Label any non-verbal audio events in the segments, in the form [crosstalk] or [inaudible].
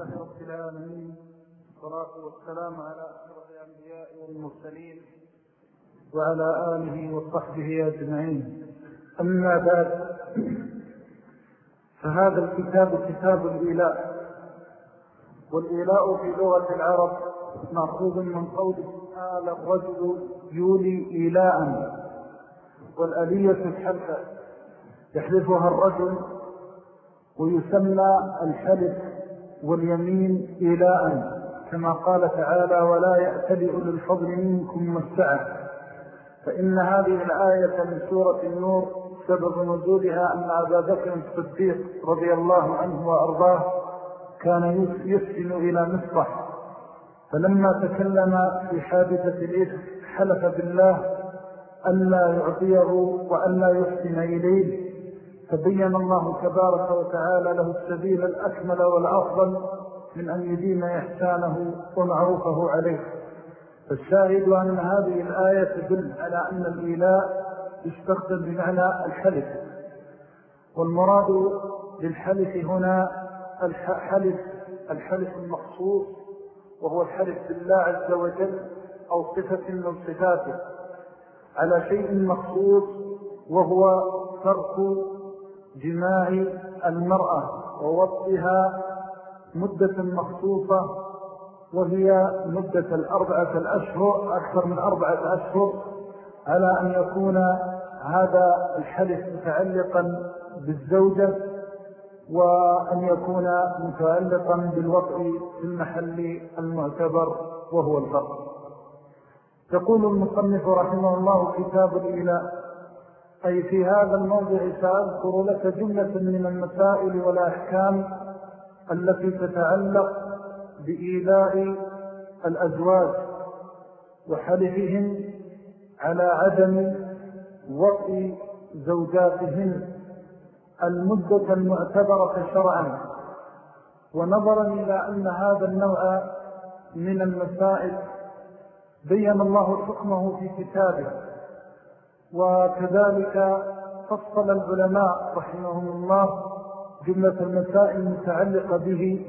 لله رب العالمين والصلاة والسلام على أشرف الأنبياء والمرسلين وعلى آله وصحبه أجمعين. أما بعد فهذا الكتاب كتاب الإيلاء والإيلاء في لغة العرب مأخوذ من قوله آل الرجل يولي إيلاء والألية الحلفة يحلفها الرجل ويسمى الحلف. واليمين إيلاء كما قال تعالى ولا يأتلئ للفضل منكم والسعة فإن هذه الآية من سورة النور سبب نزولها أن أبا بكر الصديق رضي الله عنه وأرضاه كان يسجن إلى مصطح فلما تكلم في حادثة الإثم حلف بالله ألا يعطيه وألا يحسن إليه. فبين الله تبارك وتعالى له السبيل الأكمل والأفضل من أن يدين إحسانه ومعروفه عليه. فالشاهد أن هذه الآية تدل على أن الإيلاء يستخدم بمعنى الحلف. والمراد للحلف هنا الحلف الحلف المخصوص وهو الحلف بالله عز وجل أو صفة من صفاته. على شيء مخصوص وهو ترك جماع المرأة ووضعها مدة مخصوصة وهي مدة الأربعة الأشهر أكثر من أربعة أشهر على أن يكون هذا الحلف متعلقا بالزوجة وأن يكون متعلقا بالوضع في المحل المعتبر وهو الفرق يقول المصنف رحمه الله كتاب الإله أي في هذا الموضع سأذكر لك جملة من المسائل والأحكام التي تتعلق بإيلاء الأزواج وحلفهم على عدم وطء زوجاتهم المدة المعتبرة شرعا. ونظرا إلى أن هذا النوع من المسائل بيّن الله حكمه في كتابه. وكذلك فصل العلماء رحمهم الله جملة المسائل المتعلقة به.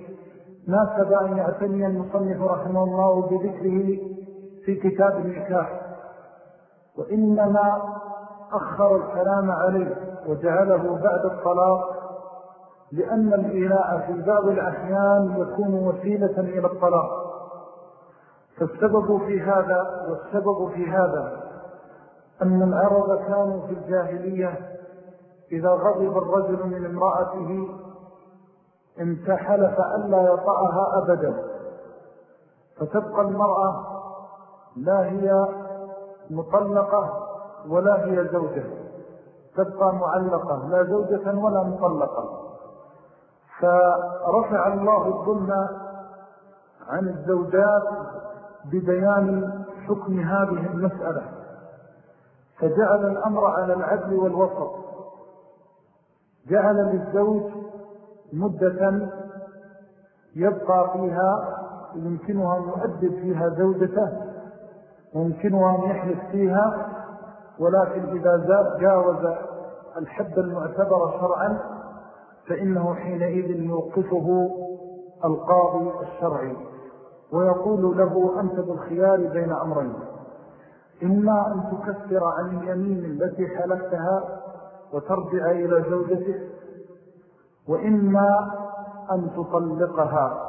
ناسب أن يعتني المصنف رحمه الله بذكره في كتاب النكاح. وإنما أخر الكلام عليه وجعله بعد الطلاق لأن الإيلاء في بعض الأحيان يكون وسيلة إلى الطلاق. فالسبب في هذا والسبب في هذا أن العرب كانوا في الجاهلية إذا غضب الرجل من امرأته انتحل فألا يطأها أبدا. فتبقى المرأة لا هي مطلقة ولا هي زوجة. تبقى معلقة لا زوجة ولا مطلقة. فرفع الله الظلم عن الزوجات ببيان حكم هذه المسألة. فجعل الأمر على العدل والوسط. جعل للزوج مدة يبقى فيها يمكنها أن يؤدب فيها زوجته ويمكنها أن يحلف فيها ولكن إذا زاد جاوز الحد المعتبر شرعا فإنه حينئذ يوقفه القاضي الشرعي ويقول له أنت بالخيار بين أمرين. إما أن تكثر عن اليمين التي حلفتها وترجع إلى زوجتك وإما أن تطلقها.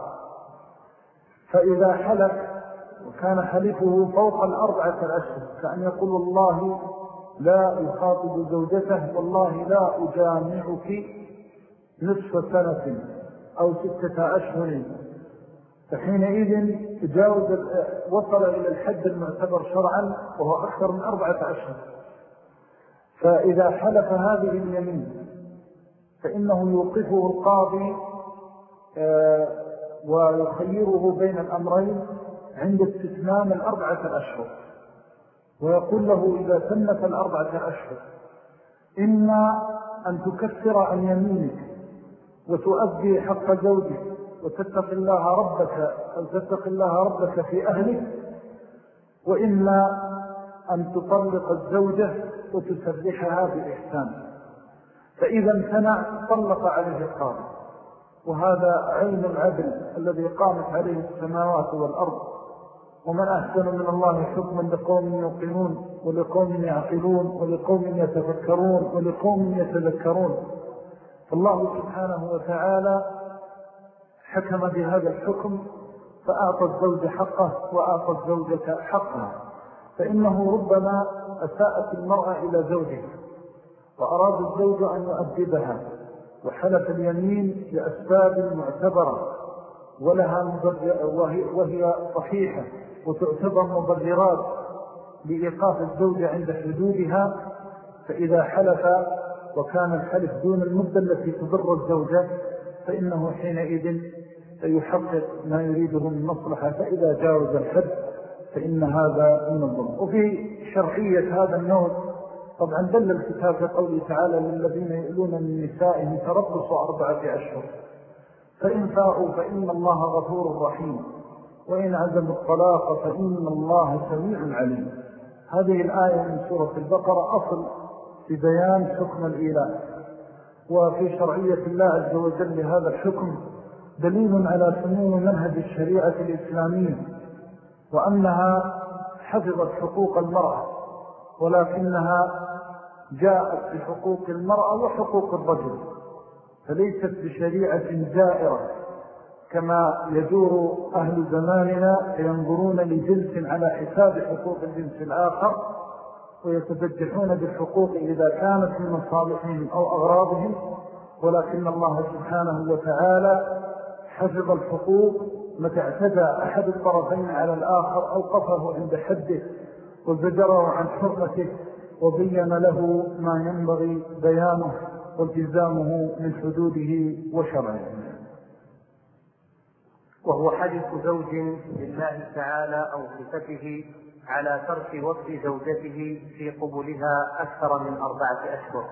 فإذا حلف وكان حلفه فوق الأربعة الأشهر كأن يقول الله لا يخاطب زوجته والله لا أجامعك نصف سنة أو ستة أشهر. فحينئذ تجاوز وصل إلى الحد المعتبر شرعا وهو أكثر من أربعة أشهر فإذا حلف هذه اليمين فإنه يوقفه القاضي آه، ويخيره بين الأمرين عند استثنام الأربعة الأشهر ويقول له إذا تمت الأربعة أشهر إما أن تكثر عن يمينك وتؤدي حق زوجك وتتق الله ربك أو تتق الله ربك في أهلك وإما أن تطلق الزوجة وتسرحها بإحسان. فإذا امتنع طلق عليه القاضي. وهذا عين العدل الذي قامت عليه السماوات والأرض. ومن أحسن من الله حكما لقوم يوقنون ولقوم يعقلون ولقوم يتفكرون ولقوم يتذكرون. فالله سبحانه وتعالى حكم بهذا الحكم فأعطى الزوج حقه وأعطى الزوجة حقها. فإنه ربما أساءت المرأة إلى زوجها وأراد الزوج أن يؤدبها وحلف اليمين لأسباب معتبرة ولها وهي صحيحة وتعتبر مبررات لإيقاف الزوجة عند حدودها. فإذا حلف وكان الحلف دون المدة التي تضر الزوجة فإنه حينئذ يحقق ما يريده من مصلحة فإذا جاوز الحد فإن هذا من الظلم. وفي شرعية هذا النوع طبعا دل الكتاب في قوله تعالى للذين يؤلون من نسائهم تربصوا أربعة أشهر. فإن فاءوا فإن الله غفور رحيم. وإن عزم الطلاق فإن الله سميع عليم. هذه الآية من سورة البقرة أصل في بيان حكم الإله. وفي شرعية الله عز وجل لهذا الحكم دليل على سمو منهج الشريعة الإسلامية وأنها حفظت حقوق المرأة ولكنها جاءت بحقوق المرأة وحقوق الرجل فليست بشريعة زائرة كما يدور أهل زماننا فينظرون لجنس على حساب حقوق الجنس الآخر ويتبجحون بالحقوق إذا كانت من مصالحهم أو أغراضهم ولكن الله سبحانه وتعالى حفظ الحقوق متى اعتدى أحد الطرفين على الآخر أوقفه عند حده وزجره عن حرمته وبين له ما ينبغي بيانه والتزامه من حدوده وشرعه. وهو حديث زوج لله تعالى أو صفته على ترك وصف زوجته في قبلها أكثر من أربعة أشهر.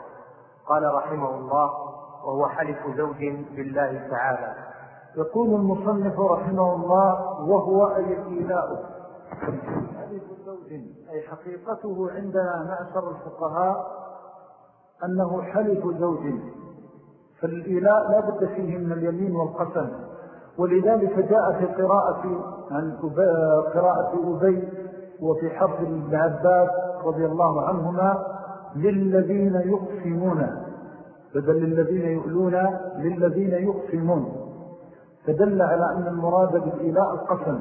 قال رحمه الله وهو حلف زوج لله تعالى. يقول المصنف رحمه الله وهو أي الإيلاء حلف زوج أي حقيقته عندنا معشر الفقهاء أنه حلف زوج. فالإيلاء لا بد فيه من اليمين والقسم. ولذلك جاء في قراءة عن قراءة أبي وفي حرف ابن عباس رضي الله عنهما للذين يقسمون. بدل للذين يؤلون للذين يقسمون. فدل على أن المراد بالإيلاء القسم.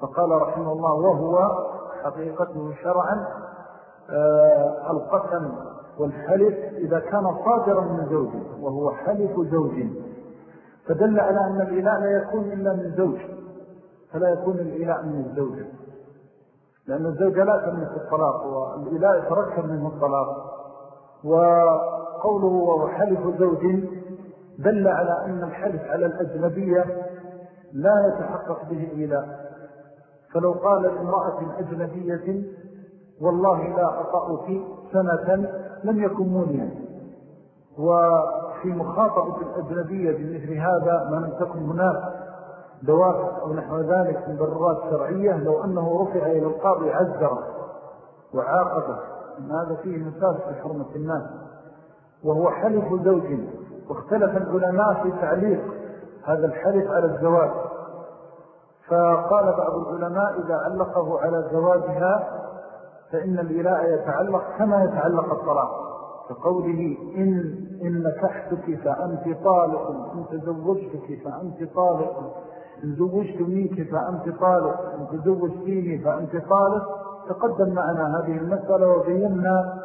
فقال رحمه الله وهو حقيقته شرعا آه القسم والحلف إذا كان صادرا من زوج وهو حلف زوج. فدل على أن الإلاء لا يكون إلا من زوج. فلا يكون الإلاء من الزوج. لأن الزوجة لا تملك الطلاق والإلاء يتركب منه الطلاق. وقوله وهو حلف زوج دل على أن الحلف على الأجنبية لا يتحقق به الإلاء فلو قال لامرأة أجنبية والله لا أطأك سنة لم يكن موليا. وفي مخاطبة الأجنبية بمثل هذا ما لم تكن هناك دوافع أو نحو ذلك من ضرورات شرعية لو أنه رفع إلى القاضي عزره وعاقبه. هذا فيه مساس في حرمة الناس. وهو حلف زوج. واختلف العلماء في تعليق هذا الحلف على الزواج. فقال بعض العلماء إذا علقه على زواجها فإن الإلاء يتعلق كما يتعلق الطلاق. كقوله إن, إن نكحتك فأنت طالق إن تزوجتك فأنت طالق إن زوجت منك فأنت طالق إن تزوجتيني فأنت طالق. تقدم معنا هذه المسألة وبينا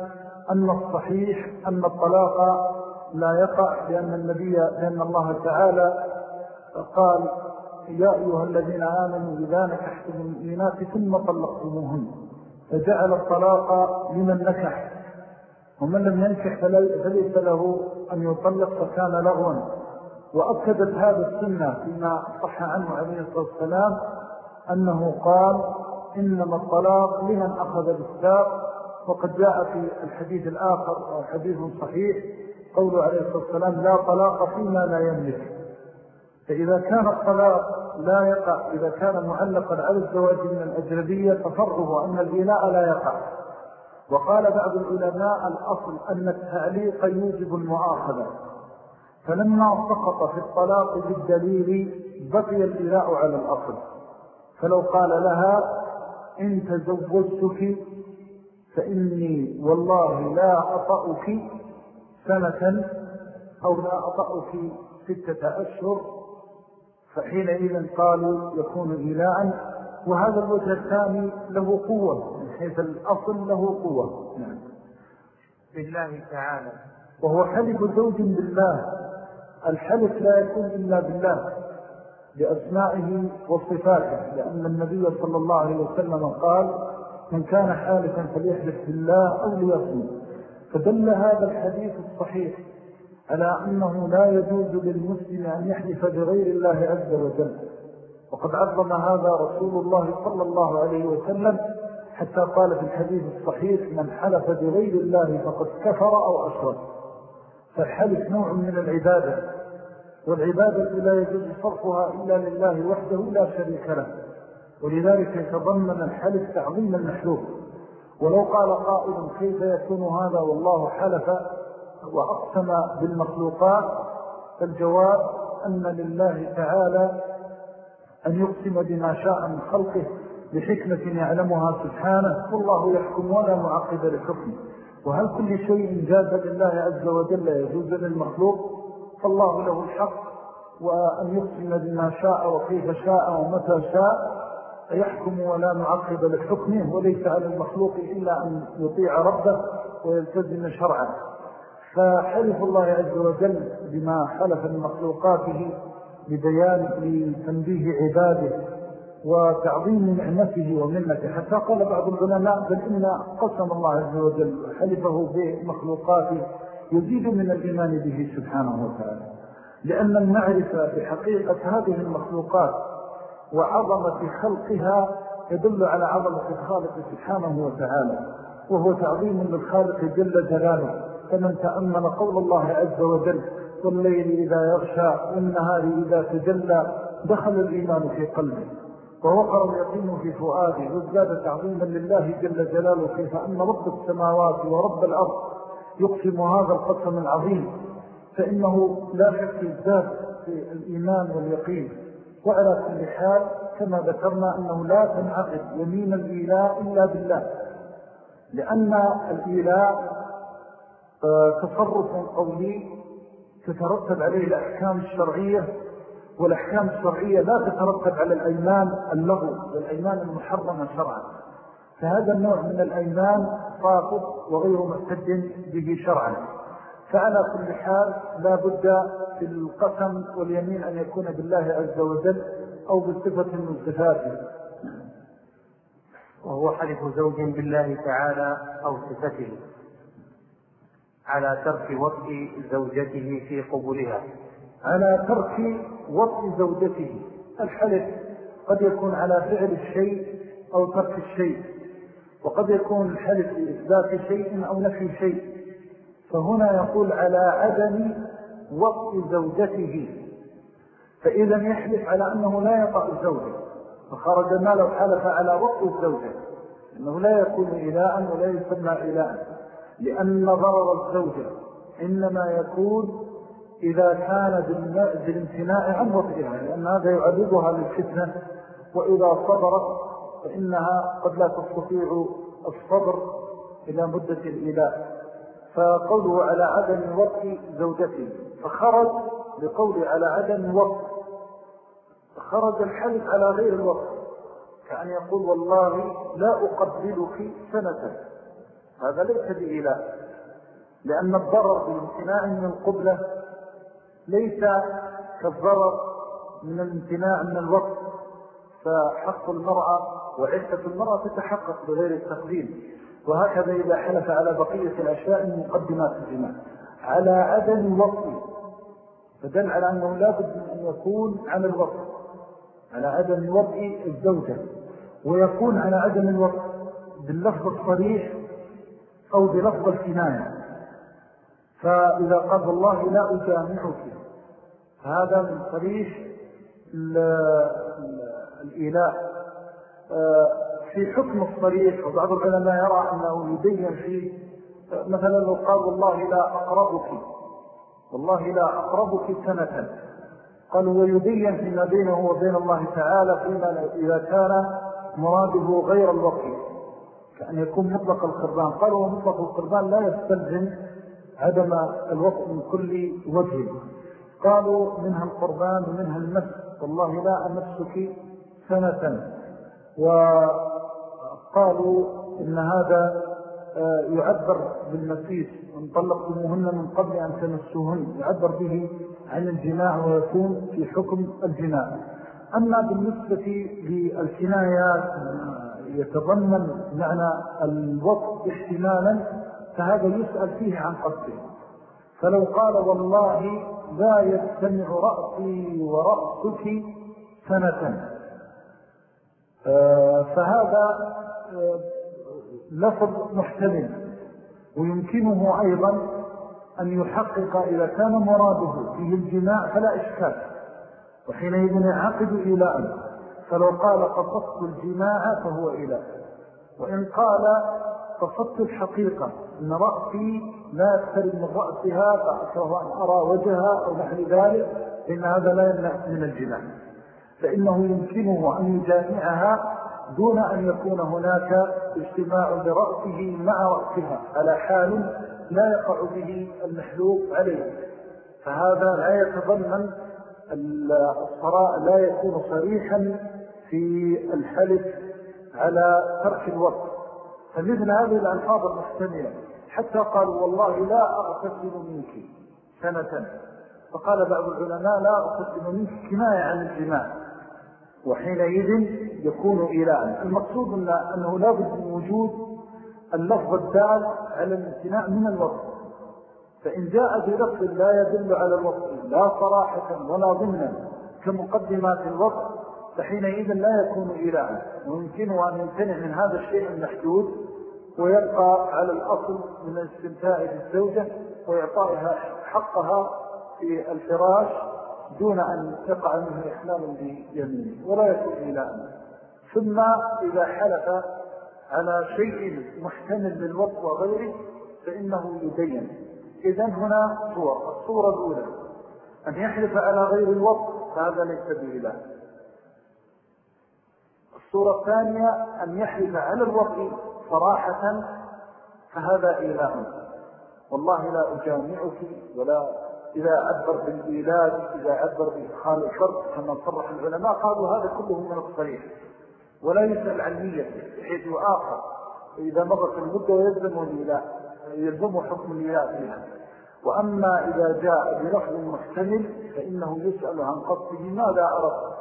أن الصحيح أن الطلاق لا يقع لأن النبي لأن الله تعالى قال يا أيها الذين آمنوا إذا نكحتم المؤمنات ثم طلقتموهن فجعل الطلاق لمن نكح. ومن لم ينكح فليس له أن يطلق فكان لغوا. وأكدت هذا السنة فيما صح عنه عليه الصلاة والسلام أنه قال إنما الطلاق لمن أخذ بالساق. وقد جاء في الحديث الآخر وحديث صحيح قوله عليه الصلاة والسلام لا طلاق فيما لا يملك. فإذا كان الطلاق لا يقع إذا كان معلقا على الزواج من الأجنبية ففرضه أن الإلاء لا يقع. وقال بعض العلماء الأصل أن التعليق يوجب المؤاخذة فلما سقط في الطلاق بالدليل بقي الإلاء على الأصل. فلو قال لها إن تزوجتك فإني والله لا أطأك سنة أو لا أطأك ستة أشهر فحينئذ قالوا يكون إلاء وهذا الوجه الثاني له قوة من حيث الأصل له قوة. نعم. بالله تعالى. وهو حلف زوج بالله الحلف لا يكون إلا بالله بأسمائه وصفاته لأن النبي صلى الله عليه وسلم قال من كان حالفا فليحلف بالله أو ليصمت. فدل هذا الحديث الصحيح على أنه لا يجوز للمسلم أن يحلف بغير الله عز وجل. وقد عظم هذا رسول الله صلى الله عليه وسلم حتى قال في الحديث الصحيح من حلف بغير الله فقد كفر أو أشرك. فالحلف نوع من العبادة والعبادة لا يجوز صرفها إلا لله وحده لا شريك له. ولذلك يتضمن الحلف تعظيم المحلوف. ولو قال قائل كيف يكون هذا والله حلف وأقسم بالمخلوقات فالجواب أن لله تعالى أن يقسم بما شاء من خلقه بحكمة يعلمها سبحانه والله يحكم ولا معقب لحكمه. وهل كل شيء جاز لله عز وجل يجوز للمخلوق؟ فالله له الحق وأن يقسم بما شاء وكيف شاء ومتى شاء. يحكم ولا معقب لحكمه وليس على المخلوق إلا أن يطيع ربه ويلتزم شرعه. فحلف الله عز وجل بما حلف المخلوقاته لبيان لتنبيه عباده وتعظيم نعمته ومنته. حتى قال بعض العلماء بل إن قسم الله عز وجل حلفه بمخلوقاته يزيد من الإيمان به سبحانه وتعالى. لأن المعرفة بحقيقة هذه المخلوقات وعظمة خلقها يدل على عظمة الخالق سبحانه وتعالى وهو تعظيم للخالق جل جلاله. فمن تأمن قول الله عز وجل والليل إذا يغشى والنهار إذا تجلى دخل الإيمان في قلبه ووقر اليقين في فؤاده وازداد تعظيما لله جل جلاله. كيف أن رب السماوات ورب الأرض يقسم هذا القسم العظيم؟ فإنه لا شك يزداد في الإيمان واليقين. وعلى كل حال كما ذكرنا أنه لا تنعقد يمين الإيلاء إلا بالله لأن الإيلاء آه، تصرف قولي تترتب عليه الأحكام الشرعية والأحكام الشرعية لا تترتب على الأيمان اللغو والأيمان المحرمة شرعا. فهذا النوع من الأيمان ساقط وغير محتد به شرعا. فعلى كل حال لا بد في القسم واليمين أن يكون بالله عز وجل أو بصفة من صفاته. وهو حلف زوج بالله تعالى أو صفته على ترك وطء زوجته في قبولها. على ترك وطء زوجته. الحلف قد يكون على فعل الشيء أو ترك الشيء. وقد يكون الحلف لإثبات شيء أو نفي شيء. فهنا يقول على عدم وطء زوجته فإذا يحلف على أنه لا يطأ الزوجة فخرج ما لو حلف على وطء الزوجة أنه لا يكون إلاء ولا يسمى إلاء لأن ضرر الزوجة إنما يكون إذا كان بالامتناع عن وطئها لأن هذا يعرضها للفتنة وإذا صبرت فإنها قد لا تستطيع الصبر إلى مدة الإله فقوله على عدم وطء زوجته فخرج بقوله على عدم وطء فخرج الحلف على غير الوقت كأن يقول والله لا أقبلك سنة. هذا ليس بإله لأن الضرر بالامتناع من القبلة ليس كالضرر من الامتناع من الوقت. فحق المرأة وعدة المرأة تتحقق بغير التقديم. وهكذا إذا حلف على بقية الأشياء من مقدمات الجماع على عدم وقت فدل على أنه لا بد من أن يكون على الوقت على عدم وقت الزوجة. ويكون على عدم الوقت باللفظ الصريح أو بلفظ الكناية. فإذا قال الله لا أجامعك. هذا من صريح الإله. آه، في حكم الصريح وبعض العلماء يرى أنه يبين فيه. مثلا لو قال الله لا أقربك والله لا أقربك سنة. قال ويبين فيما بينه وبين الله تعالى فيما إذا كان مراده غير الوقت كأن يكون مطلق القربان. قال ومطلق القربان لا يستلزم عدم الوقت من كل وجه. قالوا منها القربان ومنها المس والله لا أمسك سنة. وقالوا إن هذا آه، يعبر بالمسيس من طلقتموهن من قبل أن تمسوهن. يعبر به عن الجماع ويكون في حكم الجماع أما بالنسبة للكنايات يتضمن معنى الوقت احتمالا فهذا يسأل فيه عن قصده. فلو قال والله لا يستمع رأسي ورأسك سنة. آه، فهذا آه، لفظ محتمل ويمكنه أيضا أن يحقق إذا كان مراده فيه الجماع فلا إشكال. وحينئذ يعقد إلاء فلو قال قصدت الجماع فهو إلاء وإن قال قصدت الحقيقة أن رأسي لا يقترب من رأسها فأكره أن أرى وجهها أو نحن ذلك إن هذا لا يمنع من الجماع. فإنه يمكنه أن يجامعها دون أن يكون هناك اجتماع لرأسه مع رأسها على حال لا يقع به المحلوق عليه. فهذا لا يتضمن الصراء لا يكون صريحا في الحلف على ترك الوقت. فمثل هذه الألفاظ المحتملة حتى قالوا والله لا أغتسل منك سنة. فقال بعض العلماء لا أغتسل منك كناية عن الجماع. وحينئذ يكون إله المقصود أنه لا بد من وجود اللفظ الدال على الامتناع من الوقت فإن جاء بلفظ لا يدل على الوقت لا صراحة ولا ضمنا كمقدمات الوقت فحينئذ لا يكون إلها ويمكنه أن يمتنع من هذا الشيء المحدود ويبقى على الأصل من الاستمتاع بالزوجة وإعطائها حقها في الفراش دون أن يقع منه إحلال بيمينه. ولا يكون إلها ثم إذا حلف على شيء محتمل للوقت وغيره فإنه يبين. إذن هنا صور الصورة الأولى. أن يحلف على غير الوقت فهذا ليس بإله الصورة الثانية أن يحلف على الوقت صراحة فهذا إله والله لا أجامعك ولا إذا عبر بالإيلاد إذا عبر بإدخال الشرط كما صرح العلماء قالوا هذا كله من الصريح. ولا يسأل عن نية بحيث آخر إذا مرت المدة ويلزم الإله يلزم حكم الإله فيها. وأما إذا جاء بلفظ محتمل فإنه يسأل عن قصده ماذا أردت؟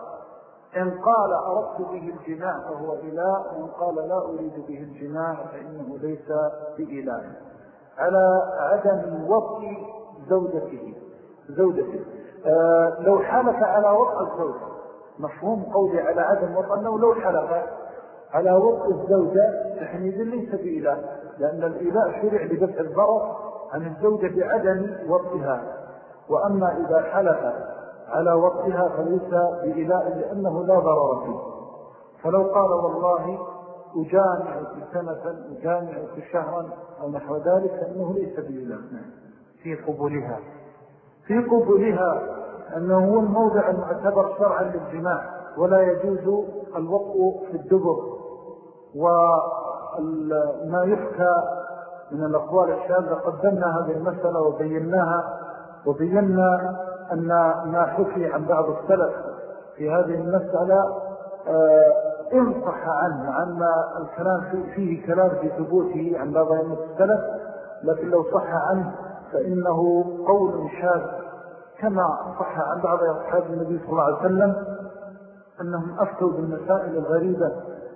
إن قال أردت به الجماع فهو إله وإن قال لا أريد به الجماع فإنه ليس بإله. على عدم وطء زوجته زوجته. آه لو حلف على وطء الزوجة مفهوم قولي على عدم وطء أنه لو حلف على وطء الزوجة فحينئذ ليس بإله لأن الإله شرع لدفع الضرر عن الزوجة بعدم وطئها وأما إذا حلف على وطئها فليس بإله لأنه لا ضرر فيه. فلو قال والله أجامعك سنة أجامعك شهرا أو نحو ذلك فإنه ليس بإله. في قبولها في قبولها أنه هو الموضع المعتبر شرعا للجماع ولا يجوز الوقع في الدبر وما يحكى من الأقوال الشاذة. قدمنا هذه المسألة وبيناها وبينا أن ما حكي عن بعض السلف في هذه المسألة آه، انصح عنه عن الكلام فيه كلام في ثبوته عن بعض السلف لكن لو صح عنه فإنه قول شاذ. كما صح عن بعض أصحاب النبي صلى الله عليه وسلم أنهم أفتوا بالمسائل الغريبة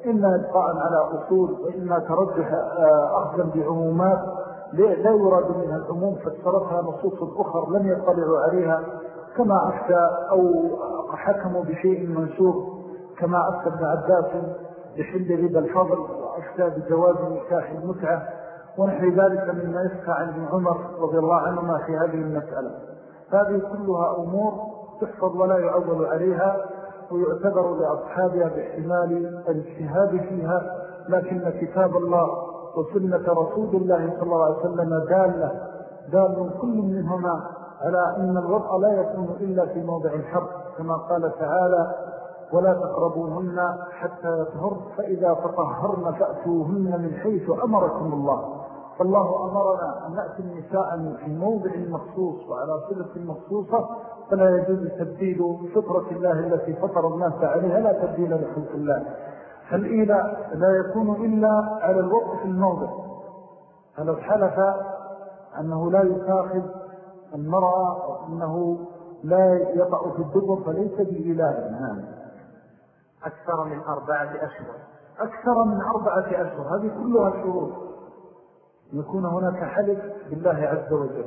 إما إبقاء على أصول وإما ترجح آه، أخذا بعمومات لا يراد منها العموم؟ فاتصرفها نصوص أخر لم يطلعوا عليها كما أفتى أو حكموا بشيء منسوخ كما أفتى ابن عباس بحل ربا الفضل وأفتى بجواز نكاح المتعة ونحو ذلك مما يفكى عن ابن عمر رضي الله عنهما في هذه المسألة. هذه كلها أمور تحفظ ولا يعول عليها ويعتبر لأصحابها باحتمال الاجتهاد فيها لكن كتاب الله وسنة رسول الله صلى الله عليه وسلم دالة دال كل منهما على أن الوضع لا يكون إلا في موضع الحرب كما قال تعالى ولا تقربوهن حتى يطهر فإذا تطهرن فأتوهن من حيث أمركم الله. فالله أمرنا أن نأتي النساء في موضع مخصوص وعلى صلة مخصوصة فلا يجوز تبديل فطرة الله التي فطر الناس عليها لا تبديل لخلق الله. فالإيلاء لا يكون إلا على الوقت في الموضع. فلو حلف أنه لا يتاخذ المرأة وأنه لا يطأ في الدبر فليس بإله نعم أكثر من أربعة أشهر. أكثر من أربعة أشهر. هذه كلها شروط يكون هناك حلف بالله عز وجل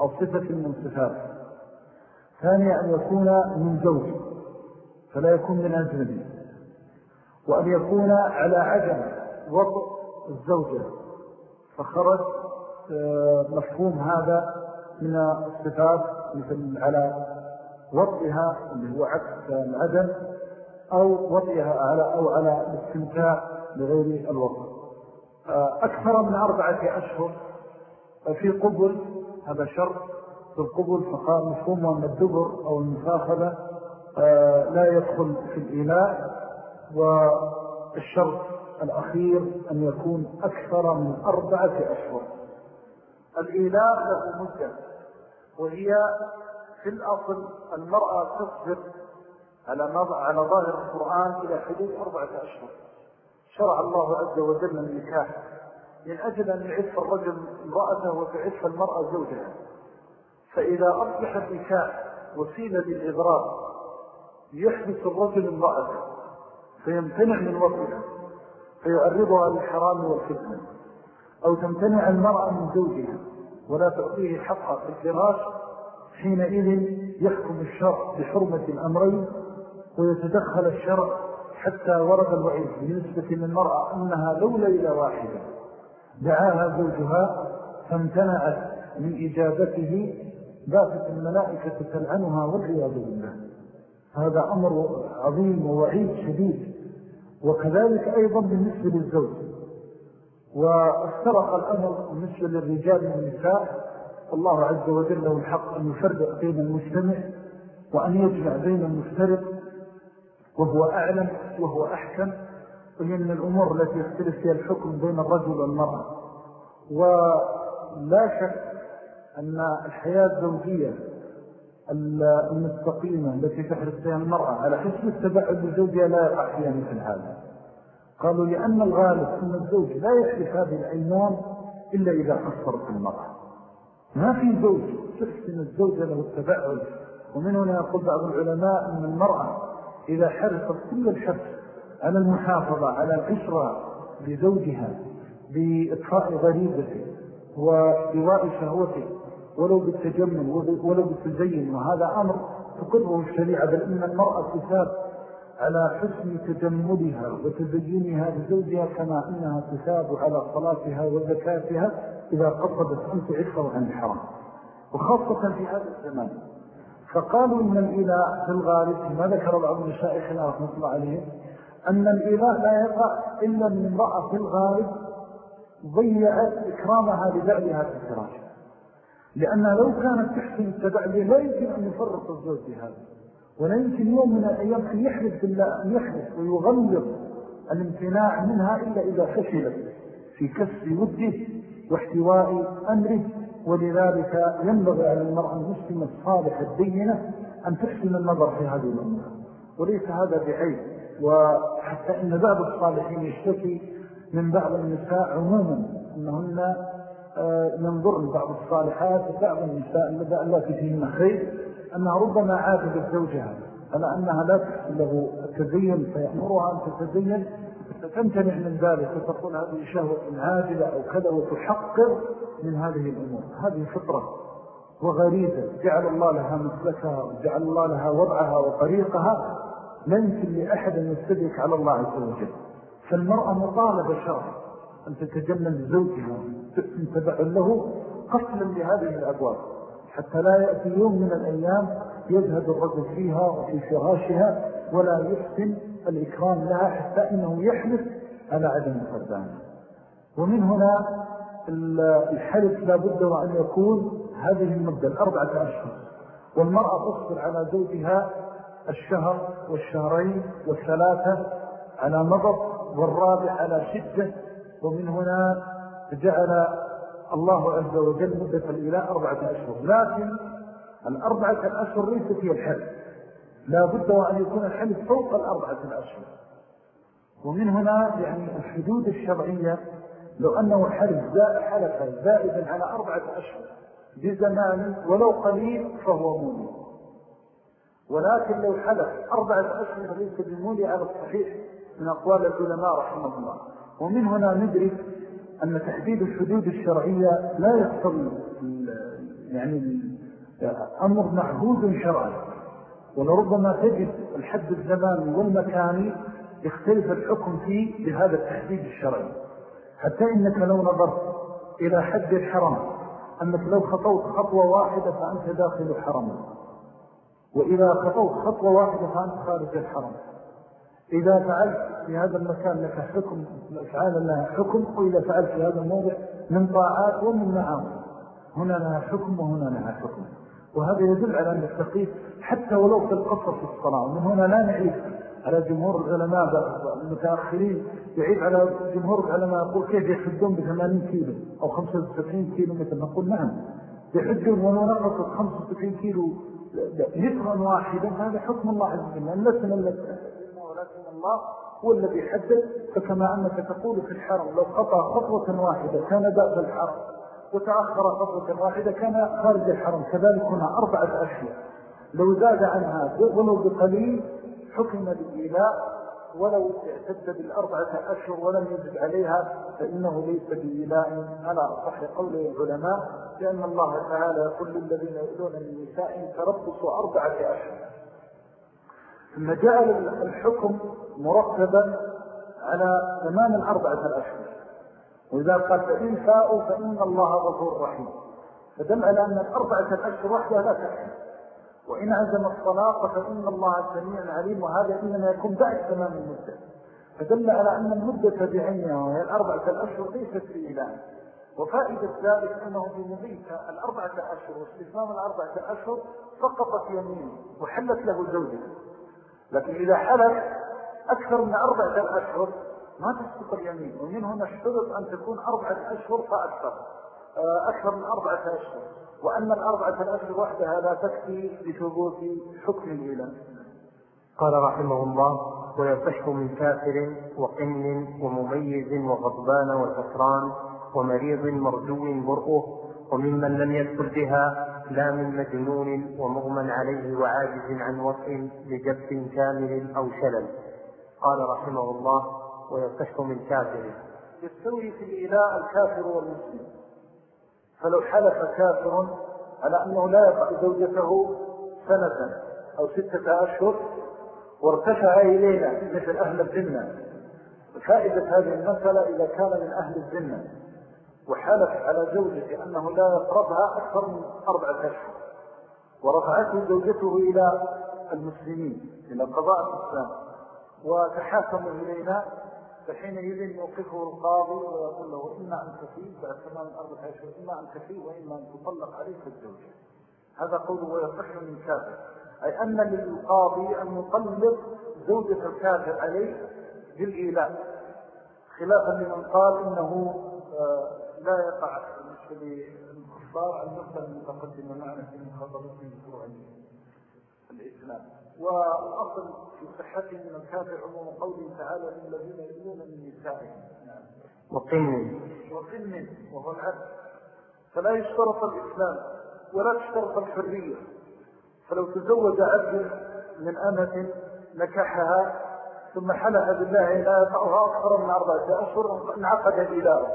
أو صفة من صفات. ثانيا أن يكون من زوج فلا يكون من أجنبي وأن يكون على عدم وضع الزوجة. فخرج آه، مفهوم هذا من الصفات مثل على وضعها اللي هو عكس العدم أو وضعها على أو على الاستمتاع بغير الوضع أكثر من أربعة أشهر في قبل هذا شرط في القبل فقال مفهوم أن الدبر أو المفاخذة آه، لا يدخل في الإله والشرط الأخير أن يكون أكثر من أربعة أشهر. الإله له مدة وهي في الأصل المرأة تصبر على على ظاهر القرآن إلى حدود أربعة أشهر. شرع الله عز وجل النكاح من أجل أن يعف الرجل امرأته وتعف المرأة زوجها. فإذا أصبح النكاح وسيلة للإضرار يحبس الرجل امرأته فيمتنع من وطنها فيعرضها للحرام والفتنة. أو تمتنع المرأة من زوجها ولا تعطيه حقها في الفراش حينئذ يحكم الشرع بحرمة الأمرين ويتدخل الشرع حتى ورد الوعيد بالنسبة للمرأة أنها لو ليلة واحدة دعاها زوجها فامتنعت من إجابته باتت الملائكة تلعنها والعياذ بالله. هذا أمر عظيم ووعيد شديد. وكذلك أيضا بالنسبة للزوج. وافترق الأمر بالنسبة للرجال والنساء. الله عز وجل له الحق أن يفرق بين المجتمع وأن يجمع بين المفترق. وهو أعلم وهو أحكم وهي من الأمور التي يختلف فيها الحكم بين الرجل والمرأة. ولا شك أن الحياة الزوجية المستقيمة التي تحرص فيها المرأة على حسن التبعد لزوجها لا يقع فيها مثل هذا. قالوا لأن الغالب أن الزوج لا يحلف هذه الأيام إلا إذا قصرت المرأة. ما في زوج تحسن الزوجة له التبعد. ومن هنا يقول بعض العلماء أن المرأة إذا حرصت كل الحرص على المحافظة على العشرة لزوجها بإطفاء غريبته وإواء شهوته ولو بالتجمل ولو بالتزين وهذا أمر تقره الشريعة بل إن المرأة تثاب على حسن تجملها وتزينها لزوجها كما أنها تثاب على صلاتها وزكاتها إذا قصدت أن تعفه عن الحرام وخاصة في هذا الزمان فقالوا إن الإله في الغالب ما ذكر بعض مشائخنا رحمة الله عليهم أن الإله لا يقع إلا من امرأة في الغالب ضيعت إكرامها لبعلها في الفراش لأنها لو كانت تحسن التبع لا يمكن أن يفرق الزوج بهذا. ولا يمكن يوم من الأيام أن يحلف بالله أن يحلف ويغلق الامتناع منها إلا إذا فشلت في كسر وده واحتواء أمره. ولذلك ينبغي على المرأة المسلمة الصالحة الدينة أن تحسن النظر في هذه الأمور وليس هذا بعيد وحتى إن بعض الصالحين يشتكي من بعض النساء عموما أنهن آه، ينظرن بعض الصالحات وبعض النساء التي فيهن خير أنها ربما عاتبت زوجها على أنها لا تحسن له التزين فيأمرها أن تتزين فتمتنع من ذلك وتقول هذه شهوة عاجلة أو كذا وتحقر من هذه الأمور. هذه فطرة وغريزة. جعل الله لها مسلكها وجعل الله لها وضعها وطريقها. لا يمكن لأحد أن يستدرك على الله عز وجل. فالمرأة مطالبة شرع أن تتجمل زوجها تبع له قتلا لهذه الأبواب. حتى لا يأتي يوم من الأيام يذهب الرجل فيها وفي فراشها ولا يحسن الإكرام لها حتى إنه يحلف على عدم الفردان ومن هنا الحلف لابد وأن يكون هذه المدة الأربعة أشهر. والمرأة تصبر على زوجها الشهر والشهرين والثلاثة على مضض والرابع على شدة. ومن هنا جعل الله عز وجل مدة الإله أربعة أشهر. لكن الأربعة الأشهر ليست هي الحل لا بد وأن يكون الحل فوق الأربعة الأشهر. ومن هنا يعني الحدود الشرعية لو أنه حلف حلفا زائدا على أربعة أشهر بزمان ولو قليل فهو مولي. ولكن لو حلف أربعة أشهر ليس بمولي على الصحيح من أقوال العلماء رحمه الله. ومن هنا ندرك أن تحديد الحدود الشرعية لا يقتضي يعني أمر معهود شرعا. ولربما تجد الحد الزماني والمكاني يختلف الحكم فيه بهذا التحديد الشرعي. حتى إنك لو نظرت إلى حد الحرم أنك لو خطوت خطوة واحدة فأنت داخل الحرم. وإذا خطوت خطوة واحدة فأنت خارج الحرم. إذا فعلت في هذا المكان لك حكم أفعال لها حكم وإذا فعلت في هذا الموضع من طاعات ومن معاصي. هنا لها حكم وهنا لها حكم. وهذا يدل على أن التقييد حتى ولو في القصر في الصلاة ومن هنا لا نعيب على جمهور العلماء المتأخرين يعيب على جمهور العلماء يقول كيف يحدون بثمانين كيلو أو خمسة وستين كيلو مثل نقول نعم. يحدون ولو نقصت خمسة وستين كيلو لترا واحدا هذا حكم الله عز وجل. النسل التي ولكن الله هو الذي حدد فكما أنك تقول في الحرم لو خطأ خطوة واحدة كان داء الحرم. وتأخر خطوة واحدة كان خارج الحرم. كذلك هنا أربعة أشياء. لو زاد عنها ولو بقليل حكم بالإيلاء. ولو اعتد بالأربعة أشهر ولم يجد عليها فإنه ليس بإيلاء. على صح قول العلماء لأن الله تعالى يقول للذين يؤذون من نساء تربصوا أربعة أشهر. ثم جعل الحكم مرتبا على ثمان الأربعة الأشهر. وإذا قال فإن فاءوا فإن الله غفور رحيم. فدل على أن الأربعة الأشهر وحدها لا تكفي وإن عزم الطلاق فإن الله سميع عليم. وهذا إنما يكون بعد تمام المدة. فدل على أن المدة بعينها وهي الأربعة الأشهر ليست في إله وفائدة ذلك أنه بمضيك الأربعة أشهر واستثمام الأربعة أشهر سقطت يمينه وحلت له زوجه لكن إذا حلف أكثر من أربعة أشهر ما تسقط اليمين ومن هنا اشترط أن تكون أربعة أشهر فأكثر. آه، أكثر من أربعة أشهر. وأن الأربعة الأشهر وحدها لا تكفي لثبوت حكم الإله قال رحمه الله ويصح من كافر وقن ومميز وغضبان وسكران ومريض مرجو برؤه وممن لم يدخل بها لا من مجنون ومغمى عليه وعاجز عن وطء لجف كامل أو شلل. قال رحمه الله ويصح من كافر. يستوي في الإله الكافر والمسلم. فلو حلف كافر على أنه لا يقع زوجته سنة أو ستة أشهر وارتفع إلينا مثل أهل الجنة. فائدة هذه المسألة إذا كان من أهل الجنة. وحلف على زوجته أنه لا يقربها أكثر من أربعة أشهر. ورفعته زوجته إلى المسلمين إلى قضاء الإسلام. وتحاكموا إلينا فحينئذ يوقفه القاضي ويقول له إما أن تفيد بعد ثمان أربعة أشهر إما أن تفيد وإما أن تطلق عليك الزوجة. هذا قوله ويصح من كافر أي أن للقاضي أن يطلق زوجة الكافر عليه بالإيلاء. خلافا لمن قال إنه آه، لا يقع للكفار المثل المتقدم معنا في مخاطبة من فروع الإسلام. والأصل في صحته من الكافر عموم قوله تعالى للذين يؤمنون من نسائهم. وقن وقن وهو العبد فلا يشترط الإسلام ولا تشترط الحرية. فلو تزوج عبد من أمة نكحها ثم حلف بالله لا يطعها أكثر من أربعة أشهر انعقد الإله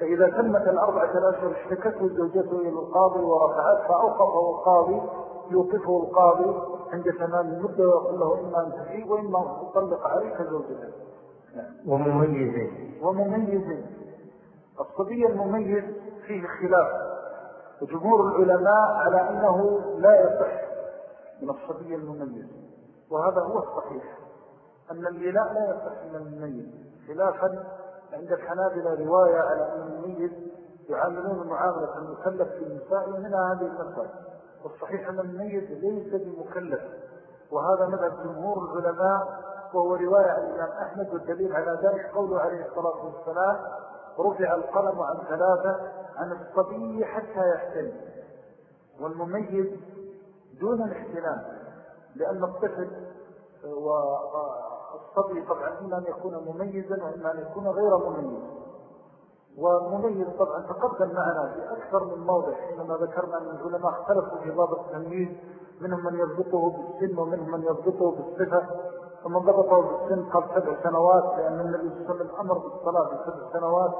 فإذا تمت الأربعة الأشهر اشتكته زوجته إلى القاضي ورفعت فأوقفه القاضي يوقفه القاضي عند تمام المدة ويقول له إما أن تحيي وإما أن تطلق عليك زوجته ومميز ومميز الصبي المميز فيه خلاف. وجمهور العلماء على أنه لا يصح من الصبي المميز. وهذا هو الصحيح. أن الإلاء لا يصح من المميز. خلافا عند الحنابلة رواية على أن المميز يعاملون معاملة المكلف في النساء منها هذه المسألة والصحيح أن المميز ليس بمكلف وهذا مذهب جمهور العلماء وهو رواية عن الإمام أحمد والدليل على ذلك قوله عليه الصلاة والسلام رفع القلم عن ثلاثة عن الصبي حتى يحتل. والمميز دون الاحتلام لأن الطفل والصبي طبعا إما أن يكون مميزا وإما أن يكون غير مميز. والمميز طبعا تقدم معنا في أكثر من موضع حينما ذكرنا أن العلماء اختلفوا في ضابط التمييز منهم من يضبطه بالسن ومنهم من يضبطه بالصفة. ومن ضبطه بالسن قبل سبع سنوات لأن النبي صلى الله عليه وسلم أمر بالصلاة بسبع سنوات.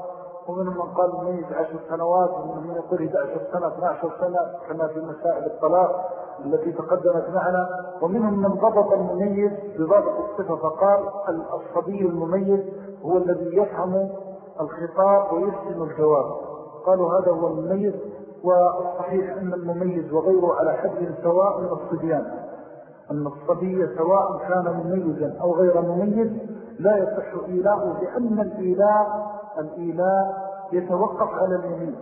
ومنهم من قال مميز عشر سنوات ومنهم من يقول 11 سنة 12 سنة كما في مسائل الطلاق التي تقدمت معنا. ومنهم من ضبط المميز بضابط الصفة فقال الصبي المميز هو الذي يفهم الخطاب ويحسن الجواب. قالوا هذا هو المميز والصحيح أن المميز وغيره على حد سواء من الصبيان. أن الصبي سواء كان مميزا أو غير مميز لا يصح إيلاءه لأن الإيلاء الإيلاء يتوقف على اليمين.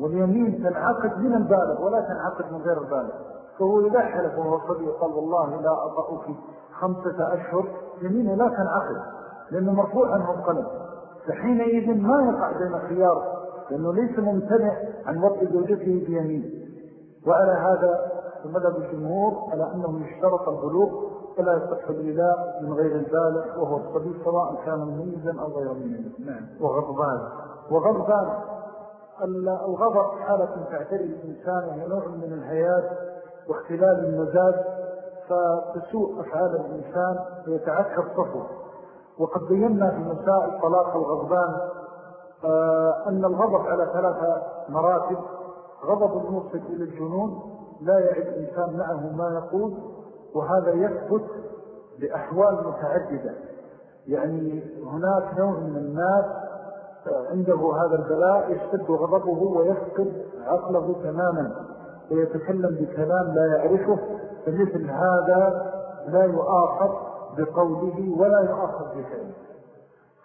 واليمين تنعقد من البالغ ولا تنعقد من غير البالغ. فهو إذا حلف وهو صبي قال والله لا أطأك خمسة أشهر يمينه لا تنعقد لأنه مرفوع عنه القلم فحينئذ ما يقع بين خيار لأنه ليس ممتنع عن وضع زوجته بيمين وعلى هذا مذهب الجمهور على أنه يشترط البلوغ فلا يصح الإله من غير البالغ وهو الصبي سواء كان مميزا أو غير مميز. نعم. وغضبان. وغضبان. الغضب حالة تعتري الإنسان وهي نوع من الهيات واختلال المزاج فتسوء أفعال الإنسان ويتعكر صفه. وقد بينا في مسائل طلاق الغضبان آه، أن الغضب على ثلاثة مراتب غضب الموصل إلى الجنون لا يعد إنسان معه ما يقول وهذا يثبت بأحوال متعددة. يعني هناك نوع من الناس عنده هذا البلاء يشتد غضبه ويفقد عقله تماما ويتكلم بكلام لا يعرفه فمثل هذا لا يؤاخذ بقوله ولا يؤاخذ بفعله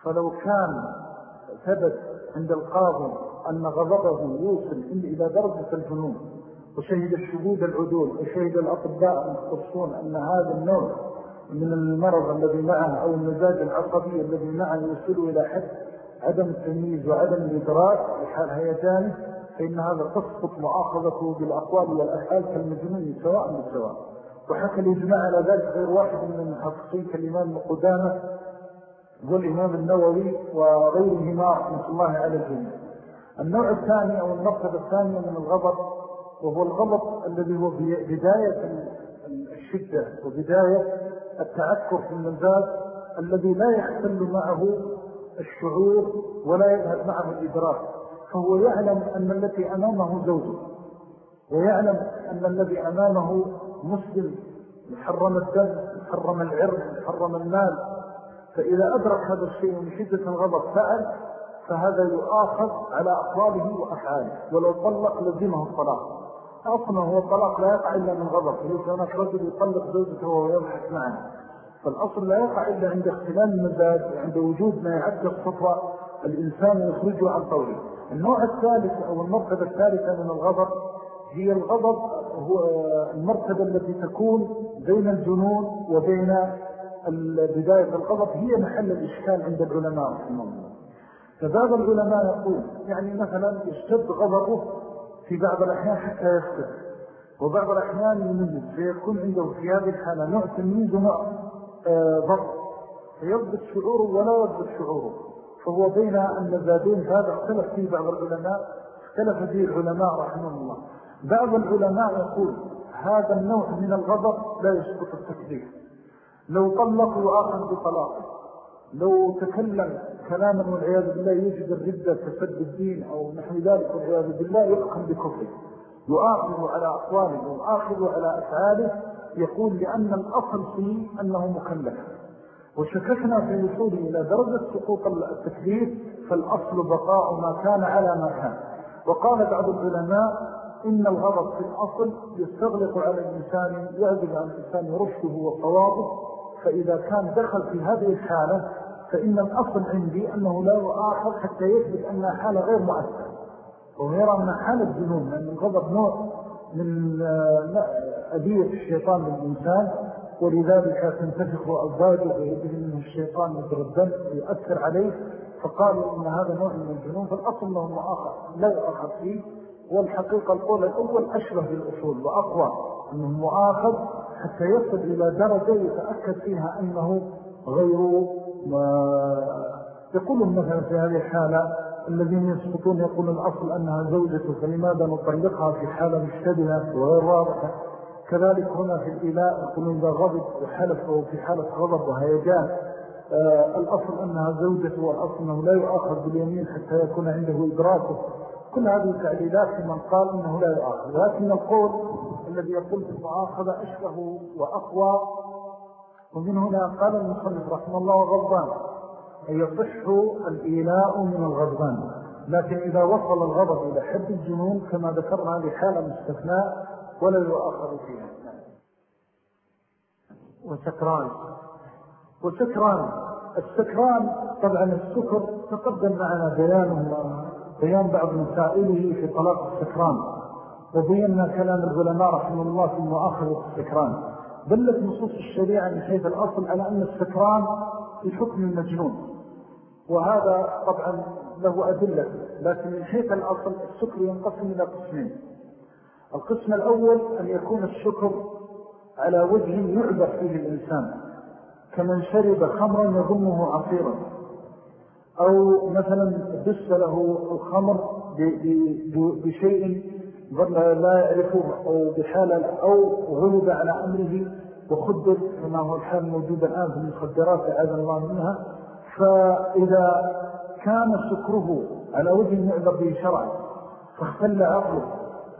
فلو كان ثبت عند القاضي أن غضبه يوصل إلى درجة الجنون وشهد الشهود العدول وشهد الأطباء المختصون أن هذا النوع من المرض الذي معه أو المزاج العصبي الذي معه يوصل إلى حد عدم التمييز وعدم الإدراك لحال هيجانه فإن هذا تسقط مؤاخذته بالأقوال والأفعال كالمجنون سواء بسواء وحكى الإجماع على ذلك غير واحد من المحققين كالإمام القدامة والإمام النووي وغيرهما رحمة الله على الجميع. النوع الثاني أو المرتبة الثانية من الغضب وهو الغضب الذي هو بداية الشدة وبداية التعكر في المزاج الذي لا يحتل معه الشعور ولا يذهب معه الإدراك. فهو يعلم أن التي أمامه زوجه ويعلم أن الذي أمامه مسلم محرم الدم محرم العرض محرم المال. فإذا أدرك هذا الشيء من شدة الغضب فعل فهذا يؤاخذ على أقواله وأفعاله. ولو طلق لزمه الطلاق. أصلا هو الطلاق لا يقع إلا من غضب. فليس هناك رجل يطلق زوجته وهو يضحك معه. فالأصل لا يقع إلا عند اختلال المزاج عند وجود ما يعد الصفوة الإنسان يخرجه عن طوله النوع الثالث أو المرتبة الثالثة من الغضب هي الغضب هو المرتبة التي تكون بين الجنون وبين بداية الغضب هي محل الإشكال عند العلماء رحمه الله. فبعض العلماء يقول يعني مثلا يشتد غضبه في بعض الأحيان حتى يفتر. وبعض الأحيان يميز فيكون عنده في هذه الحالة نوع تمييز ونوع آه، ضبط. فيضبط شعوره ولا يضبط شعوره. فهو بين النزادين هذا اختلف فيه بعض العلماء اختلف فيه العلماء رحمه الله. بعض العلماء يقول هذا النوع من الغضب لا يسقط التكليف لو طلق وآخر بطلاقه لو تكلم كلاما والعياذ بالله يجد الردة تسد الدين أو نحو ذلك والعياذ بالله يحكم بكفره. يؤاخذ على أقواله ويؤاخذ على أفعاله يقول لأن الأصل فيه أنه مكلف. وشككنا في وصوله إلى درجة سقوط التكليف فالأصل بقاء ما كان على ما كان. وقال بعض العلماء إن الغضب في الأصل يستغلق على الإنسان يعجب عن الإنسان رشده وصوابه فإذا كان دخل في هذه الحالة فإن الأصل عندي أنه لا يؤاخذ حتى يثبت أنها حالة غير مؤثرة. يرى أن حالة جنون لأن الغضب نوع من أذية الشيطان للإنسان ولذلك تنتفخ أزواجه ويجري منه الشيطان مثل الدم ويؤثر عليه فقالوا إن هذا نوع من الجنون فالأصل له مؤاخر لا يؤخذ فيه. والحقيقة القول الأول أشبه بالأصول وأقوى أنه مؤاخذ حتى يصل إلى درجة يتأكد فيها أنه غير يقولون مثلا في هذه الحالة. الذين يسقطون يقول الأصل أنها زوجته فلماذا نطلقها في حالة مشتبهة وغير واضحة كذلك هنا في الإلاء يقولون إذا غضب وحلف وهو في حالة غضب وهيجان آه الأصل أنها زوجته والأصل أنه لا يؤخذ باليمين حتى يكون عنده إدراكه. كل هذه تعليلات من قال أنه لا يؤخذ لكن القول الذي يقول في المؤاخذة أشبه وأقوى. ومن هنا قال المصنف رحمه الله غضبان. أن يصح الإيلاء من الغضبان. لكن إذا وصل الغضب إلى حد الجنون كما ذكرنا لحالة مستثناء ولا يؤخر فيها. وسكران. وسكران. السكران طبعا السكر تقدم معنا بيانه بيان بعض مسائله في طلاق السكران. وبينا كلام العلماء رحمه الله في مؤاخذة السكران. دلت نصوص الشريعة من حيث الأصل على أن السكران في حكم المجنون. وهذا طبعا له أدلة لكن من حيث الأصل السكر ينقسم إلى قسمين. القسم الأول أن يكون الشكر على وجه يعبر فيه الإنسان. كمن شرب خمرا يظنه عصيرا أو مثلا دس له الخمر بشيء لا يعرفه أو بحالة أو غلب على أمره وخدر كما هو الحال موجود الآن في المخدرات عاذا الله منها. فإذا كان سكره على وجه يعبر به شرعا فاختل عقله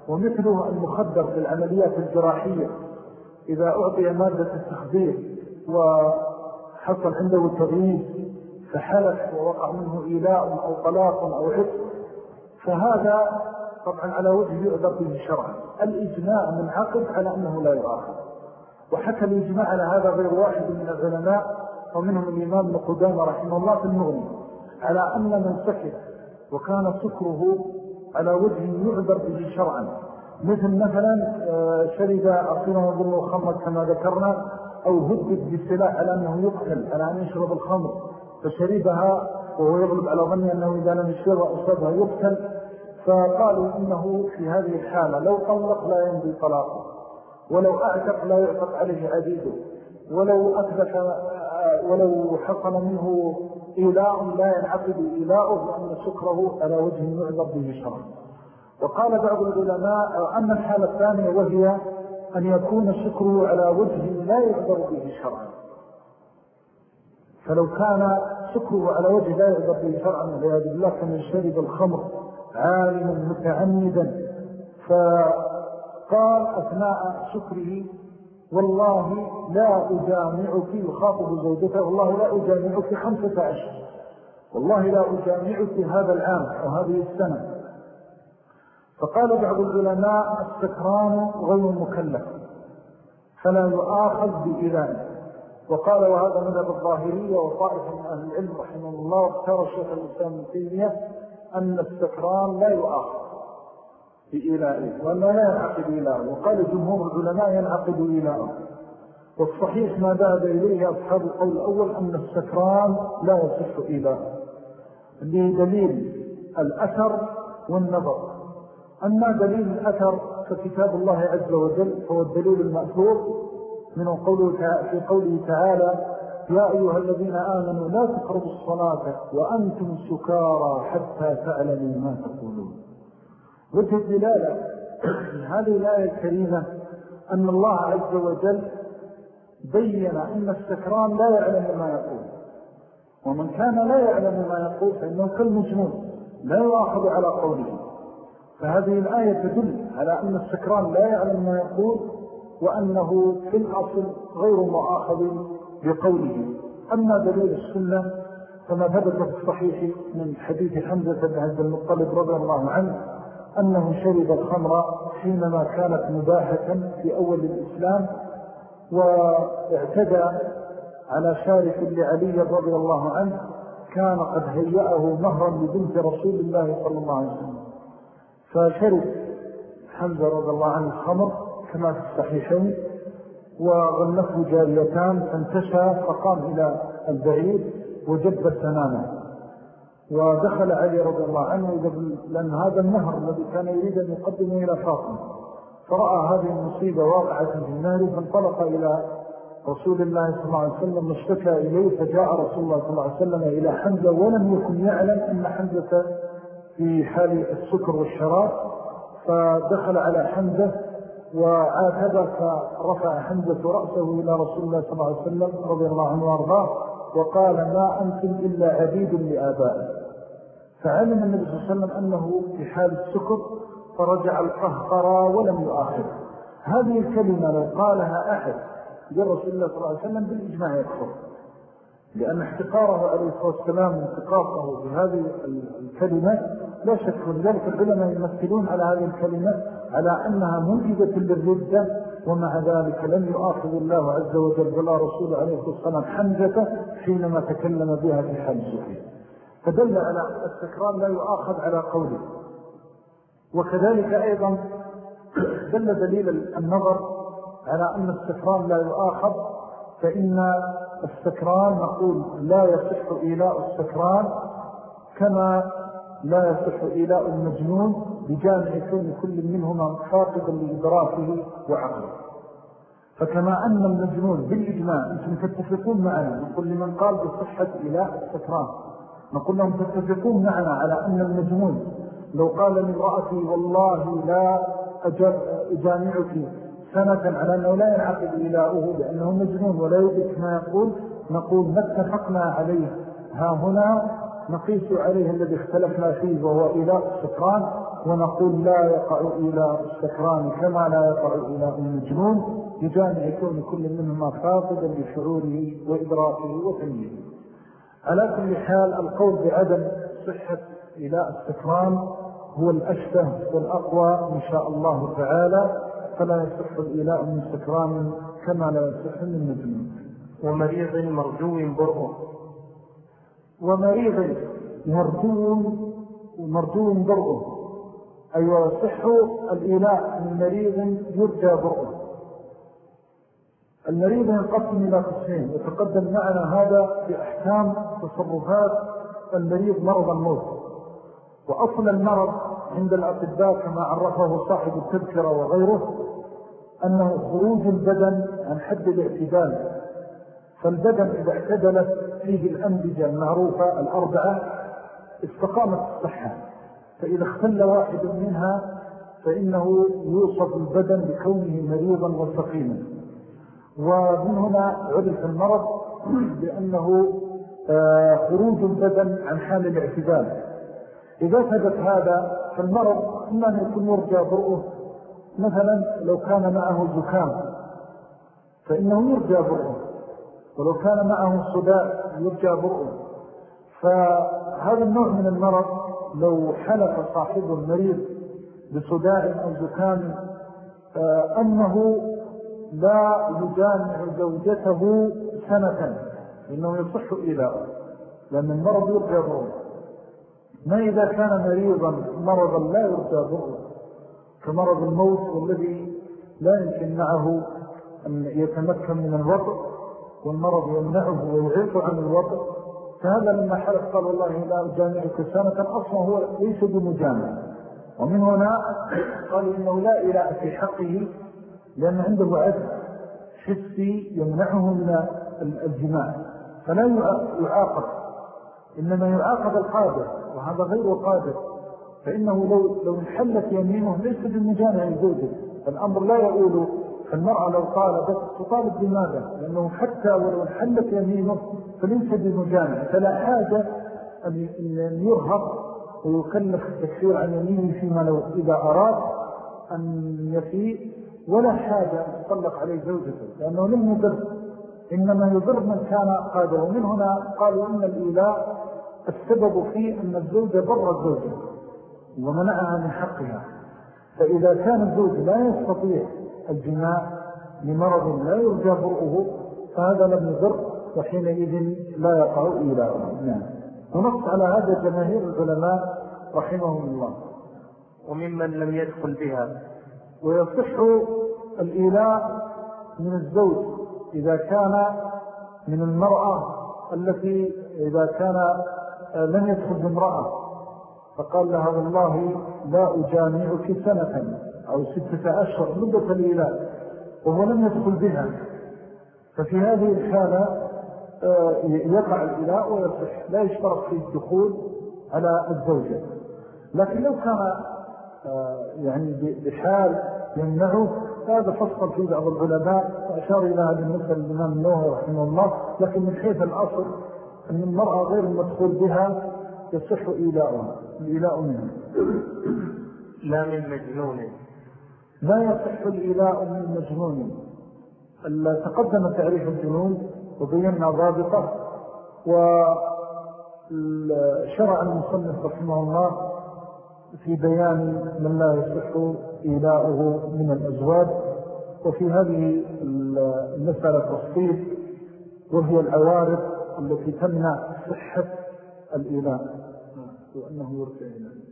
ومثله المخدر في العمليات الجراحية إذا أعطي مادة التخدير وحصل عنده تغيير فحلف ووقع منه إيلاء أو طلاق أو عفق فهذا طبعا على وجه يؤذر به شرعا الإجماع منعقد على أنه لا يؤاخذ وحكى الإجماع على هذا غير واحد من العلماء ومنهم الإمام ابن رحمه الله في المغني على أن من سكت وكان سكره على وجه يعذر به شرعا. مثل مثلا آه، شرب أصيلا وظل الخمر كما ذكرنا أو هدد بالسلاح على أنه يقتل على أن يشرب الخمر. فشربها وهو يغلب على ظني أنه إذا لم يشرب أصابها يقتل فقالوا إنه في هذه الحالة لو طلق لا ينبي طلاقه ولو أعتق لا يعتق عليه عديده ولو أثبت ولو حصل منه إيلاء لا ينعقد إيلاؤه لأن شكره على وجه يعذر به شرعا. وقال بعض العلماء أما الحالة الثانية وهي أن يكون شكره على وجه لا يعذر به شرعا. فلو كان شكره على وجه لا يعذر به شرعا والعياذ بالله كمن شرب الخمر عالما متعمدا. فقال أثناء شكره والله لا أجامعك يخاطب زوجته والله لا أجامعك خمسة عشر. والله لا أجامعك هذا العام أو هذه السنة. فقال بعض العلماء السكران غير مكلف فلا يؤاخذ بإذانه وقال وهذا مذهب الظاهرية وطائفة من أهل العلم رحمه الله واختار الشيخ الإسلام التيمية أن السكران لا يؤاخذ بإلائه وأنه لا ينعقد إلائه وقال جمهور العلماء ينعقد إلائه والصحيح ما ذهب إليه أصحاب القول الأول أن السكران لا يصح إلائه لدليل الأثر والنظر. أما دليل الأثر فكتاب الله عز وجل هو الدليل المأثور من في قوله تعالى يا أيها الذين آمنوا لا تقربوا الصلاة وأنتم سكارى حتى تعلموا ما تقولون. وجه الدلالة هذه الآية الكريمة أن الله عز وجل بين أن السكران لا يعلم ما يقول. ومن كان لا يعلم ما يقول فإنه كالمجنون لا يؤاخذ على قوله. فهذه الآية تدل على أن السكران لا يعلم ما يقول وأنه في الأصل غير مؤاخذ بقوله. أما دليل السنة فما ثبت في الصحيح من حديث حمزة بن عبد المطلب رضي الله عنه أنه شرب الخمر حينما كانت مباحة في أول الإسلام واعتدى على شارف لعلي رضي الله عنه كان قد هيأه مهرا لبنت رسول الله صلى الله عليه وسلم. فشرب حمزة رضي الله عنه الخمر كما في الصحيحين وغلفه جاريتان فانتشى فقام إلى البعير وجب سنانه ودخل علي رضي الله عنه لأن هذا النهر الذي كان يريد أن يقدمه إلى فاطمة. فرأى هذه المصيبة واقعة في النار فانطلق إلى رسول الله صلى الله عليه وسلم واشتكى إليه فجاء رسول الله صلى الله عليه وسلم إلى حمزة ولم يكن يعلم أن حمزة في حال السكر والشراب فدخل على حمزة وعاتب فرفع حمزة رأسه إلى رسول الله صلى الله عليه وسلم رضي الله عنه وأرضاه وقال ما أنتم إلا عبيد لآبائه فعلم النبي صلى الله عليه وسلم أنه في حال السكر فرجع القهقرى ولم يؤخر هذه الكلمة لو قالها أحد لرسول الله صلى الله عليه وسلم بالإجماع يكفر. لأن احتقاره عليه الصلاة والسلام وانتقاصه بهذه الكلمة لا شك ذلك. العلماء يمثلون على هذه الكلمة على أنها منجدة للردة ومع ذلك لم يؤاخذ الله عز وجل ولا رسول عليه الصلاة حمزة حينما تكلم بها في سفيا فدل على السكران لا يؤاخذ على قوله. وكذلك أيضا دل دليل النظر على أن السكران لا يؤاخذ فإن السكران نقول لا يصح إيلاء السكران كما لا يصح إيلاء المجنون بجامع كون كل منهما فاقدا لإدراكه وعقله. فكما أن المجنون بالإجماع أنتم تتفقون معنا نقول لمن قال بصحة إيلاء السكران نقول لهم تتفقون معنا على أن المجنون لو قال لامرأته والله لا أجامعك سنة على أنه لا ينعقد إيلاؤه لأنه مجنون ولا يدرك ما يقول نقول ما اتفقنا عليه. ها هنا نقيس عليه الذي اختلفنا فيه وهو إيلاء السكران ونقول لا يقع إيلاء السكران كما لا يقع إيلاء المجنون بجامع كون كل منهما فاقدا لشعوره وإدراكه وتمييزه على كل حال القول بعدم صحة إلاء السكران هو الأشبه والأقوى إن شاء الله تعالى فلا يصح الإلاء من سكران كما لا يصح من مجنون ومريض مرجو برؤه. ومريض مرجو مرجو برؤه. أي أيوة ويصح الإلاء من مريض يرجى برؤه. المريض ينقسم إلى قسمين يتقدم معنا هذا بأحكام تصرفات المريض مرض الموت. وأصل المرض عند الأطباء كما عرفه صاحب التذكرة وغيره أنه خروج البدن عن حد الاعتدال. فالبدن إذا اعتدلت فيه الأنبجة المعروفة الأربعة استقامت الصحة فإذا اختل واحد منها فإنه يوصف البدن بكونه مريضا وسقيما. ومن هنا عرف المرض [clears throat] بأنه آه، خروج البدن عن حال الاعتدال. إذا ثبت هذا فالمرض إما أن يكون يرجى برؤه مثلا لو كان معه زكام فإنه يرجى برؤه. ولو كان معه صداء يرجى برؤه فهذا النوع من المرض لو حلف صاحب المريض بصداء أو زكام آه، أنه لا يجامع زوجته سنة إنه يصح إلى لأن المرض يرجى برؤه ما إذا كان مريضا مرضا لا يرجى ضره كمرض الموت والذي لا يمكن معه أن يتمكن من الوطء والمرض يمنعه ويعيق عن الوطء فهذا لما حلف قال والله لا أجامعك سنة أصلا هو ليس بمجامع. ومن هنا قال إنه لا إله في حقه لأن عنده عدل حسي يمنعه من الجماع. فلا يعاقب. إنما يعاقب القادر وهذا غير قادر. فإنه لو, لو انحلت يمينه ليس بالمجانع الزوجة الأمر لا يقول فالمرأة لو طالبت تطالب بماذا؟ لأنه حتى ولو انحلت يمينه فليس بالمجانع فلا حاجة أن يرهق ويكلف التكفير عن يمينه فيما لو إذا أراد أن يفيء ولا حاجة أن تطلق عليه زوجته لأنه لم يضر. إنما يضر من كان قادر ومن هنا قالوا إن الإيلاء السبب فيه أن الزوجة بر الزوجة ومنعها من حقها. فإذا كان الزوج لا يستطيع الجماع لمرض لا يرجى برؤه فهذا لم يضر وحينئذ لا يقع إيلاءه نعم. ونص على هذا جماهير العلماء رحمهم الله. وممن لم يدخل بها. ويصح الإيلاء من الزوج إذا كان من المرأة التي إذا كان آه، لم يدخل بامرأة فقال لها والله لا أجامعك سنة. أو ستة أشهر مدة الإيلاء وهو لم يدخل بها. ففي هذه الحالة آه، يقع الإلاء ويصح. لا يشترط في الدخول على الزوجة. لكن لو كان آه، يعني بحال يمنعه هذا فصل في بعض العلماء. وأشار إلى هذه المسألة الإمام النووي رحمه الله. لكن من حيث الأصل أن المرأة غير المدخول بها يصح إيلاؤها الإيلاء منها. لا من مجنون. لا يصح الإيلاء من مجنون. تقدم تعريف الجنون وبينا ضابطة. وشرع المصنف رحمه الله في بيان من لا يصح إيلاؤه من الأزواج. وفي هذه المسألة تفصيل وهي العوارض التي تمنع صحة الإيلاء. وأنه يرجع إليه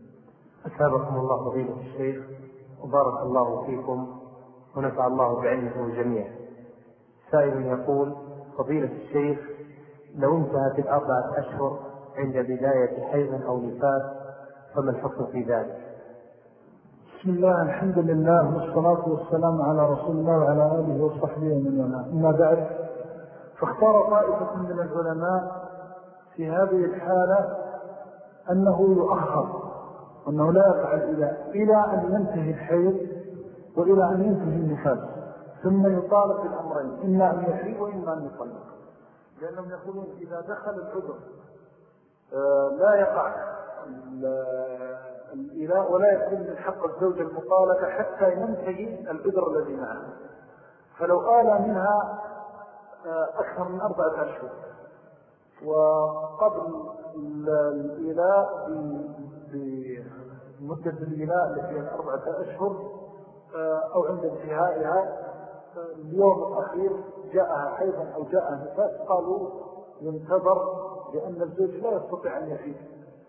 أسابقكم الله فضيلة الشيخ. وبارك الله فيكم ونفع الله بعلمكم الجميع سائل يقول فضيلة الشيخ لو انتهت الأربعة أشهر عند بداية حيض أو نفاس فما الحكم في ذلك؟ بسم الله الحمد لله والصلاة والسلام على رسول الله وعلى آله وصحبه ومن والاه. أما بعد فاختار طائفة من العلماء في هذه الحالة أنه يؤخر. أنه لا يفعل إلى إلى أن ينتهي الحيض وإلى أن ينتهي النفاس. ثم يطالب بالأمرين إما أن يحيي وإما أن يطلق. لأنهم يقولون إذا دخل العذر آه، لا يقع الإلاء ولا يكون من حق الزوج المطالقة حتى ينتهي العذر الذي معه. فلو آل منها آه، أكثر من أربعة أشهر. وقبل الإلاء بمدة الإلاء التي هي أربعة أشهر آه، أو عند انتهائها اليوم الأخير جاءها حيضا أو جاءها نفاس قالوا ينتظر لأن الزوج لا يستطيع أن يفيد.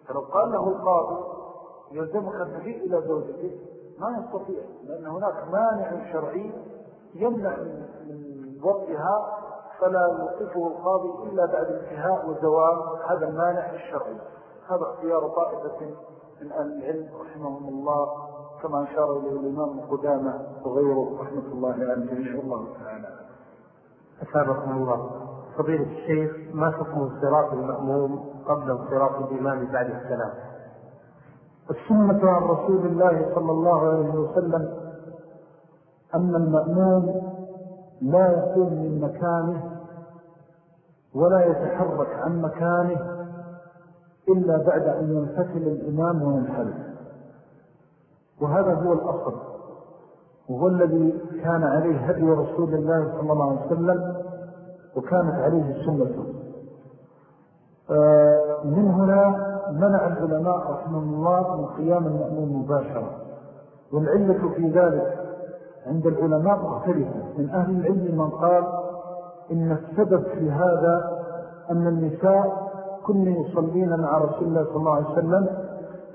فلو قال له القاضي يلزمك أن تفيد إلى زوجته ما يستطيع لأن هناك مانع شرعي يمنع من وقتها فلا يوقفه القاضي إلا بعد انتهاء وزوال هذا المانع الشرعي. هذا اختيار طائفة من أهل العلم رحمهم الله كما أشار إليه الإمام القدامى وغيره رحمة الله عليه إن شاء الله تعالى. أسابقكم الله. فضيلة الشيخ ما حكم انصراف المأموم قبل انصراف الإمام بعد السلام؟ السنة عن رسول الله صلى الله عليه وسلم أن المأموم لا يقوم من مكانه ولا يتحرك عن مكانه إلا بعد أن ينفتل الإمام وينحرف وهذا هو الأصل. وهو الذي كان عليه هدي رسول الله صلى الله عليه وسلم وكانت عليه السنة. آه، من هنا منع العلماء رحمه الله من قيام المأمون مباشرة. والعلة في ذلك عند العلماء مختلفة. من أهل العلم من قال إن السبب في هذا أن النساء كن يصلين مع رسول الله صلى الله عليه وسلم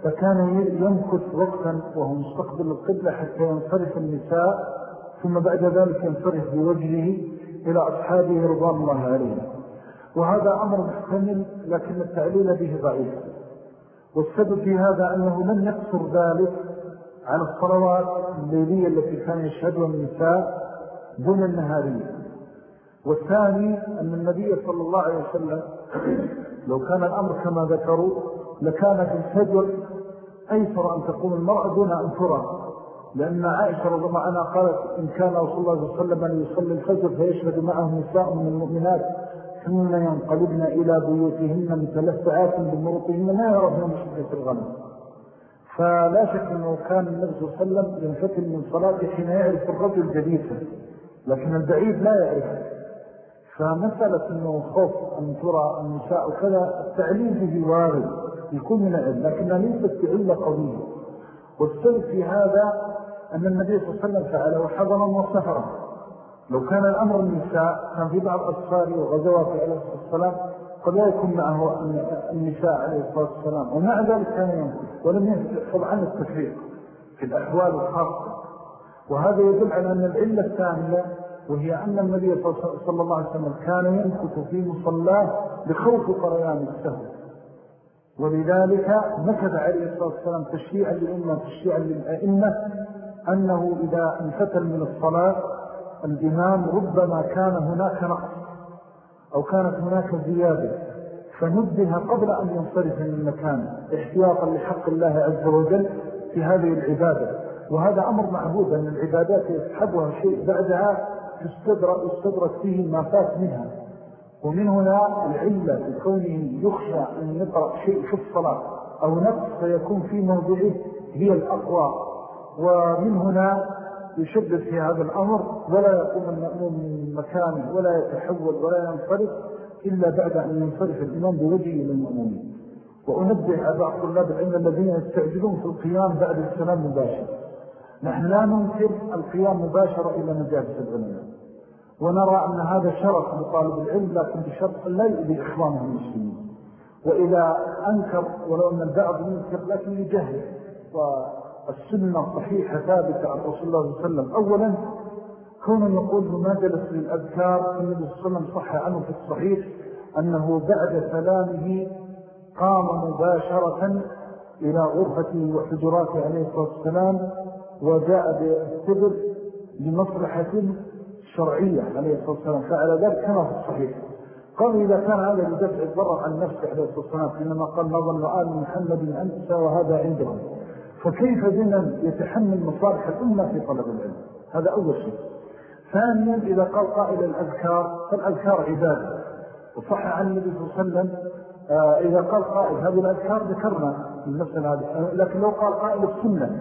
فكان ينكث وقتا وهو مستقبل القبلة حتى ينصرف النساء ثم بعد ذلك ينصرف بوجهه إلى أصحابه رضوان الله عليهم. وهذا أمر محتمل لكن التعليل به ضعيف. والسبب في هذا أنه لم يقصر ذلك على الصلوات الليلية التي كان يشهدها النساء دون النهارية. والثاني أن النبي صلى الله عليه وسلم لو كان الأمر كما ذكروا لكان في الفجر أيسر أن تقوم المرأة دون أن ترى. لأن عائشة رضي الله عنها قالت إن كان رسول الله صلى الله عليه وسلم أن يصلي الفجر فيشهد معه نساء من المؤمنات ثم ينقلبن إلى بيوتهن ساعات بمرطهن ما يرى من شدة الغنم. فلا شك أنه كان النبي صلى الله عليه وسلم ينفتل من صلاته حين يعرف الرجل جديدا لكن البعيد لا يعرف فمسألة أنه خوف أن ترى النساء وكذا التعليم به وارد يكون من العلم لكنها ليست بعلة قوية والسبب في هذا أن النبي صلى الله عليه وسلم فعله حضرا وسفرا لو كان الأمر النساء كان في بعض أسفاره وغزوات عليه الصلاة والسلام قد لا يكون معه النساء عليه الصلاة والسلام ومع ذلك كان ينكر ولم يحفظ عن التفريق في الأحوال الخاصة. وهذا يدل على أن العلة الثانية وهي أن النبي صلى الله عليه وسلم كان ينكت في مصلاه لخوف قريان السهو. ولذلك نكت عليه الصلاة والسلام تشريعا للأمة تشريعا للأئمة أنه إذا انفتل من الصلاة الإمام ربما كان هناك نقص أو كانت هناك زيادة فنبه قبل أن ينصرف من المكان احتياطا لحق الله عز وجل في هذه العبادة. وهذا أمر معبود أن العبادات يسحبها شيء بعدها يستدرك فيه ما فات منها. ومن هنا العلة بكونه يخشى أن يقرأ شيء في الصلاة أو نقص فيكون في موضعه هي الأقوى. ومن هنا يشدد في هذا الأمر ولا يقوم المأموم من مكانه ولا يتحول ولا ينصرف إلا بعد أن ينصرف الإمام بوجهه للمأمومين. وأنبه أبع طلاب العلم الذين يستعجلون في القيام بعد السلام مباشر نحن لا ننكر القيام مباشرة إلى مجالس العلماء ونرى أن هذا شرف لطالب العلم لكن بشرط لا يؤذي إخوانه المسلمين. وإذا أنكر ولو أن البعض ينكر لكن يجهل. والسنة صحيحة ثابتة عن رسول الله صلى الله عليه وسلم. أولا كون يقول ما جلس للأذكار صلى الله عليه وسلم صح عنه في الصحيح أنه بعد سلامه قام مباشرة إلى غرفته وحجراته عليه الصلاة والسلام. وجاء بالسبب لمصلحة شرعية عليه الصلاة والسلام. فعلى ذلك كما في الصحيح قال إذا كان هذا لدفع الضرر عن نفسه عليه الصلاة والسلام حينما قال نظن آل محمد أنسى وهذا عندهم. فكيف بمن يتحمل مصالح الأمة في طلب العلم؟ هذا أول شيء. ثانيا إذا قال قائل الأذكار فالأذكار عبادة. وصح عن النبي صلى الله عليه وسلم آه، إذا قال قائل هذه الأذكار ذكرنا المسألة هذه. لكن لو قال قائل السنة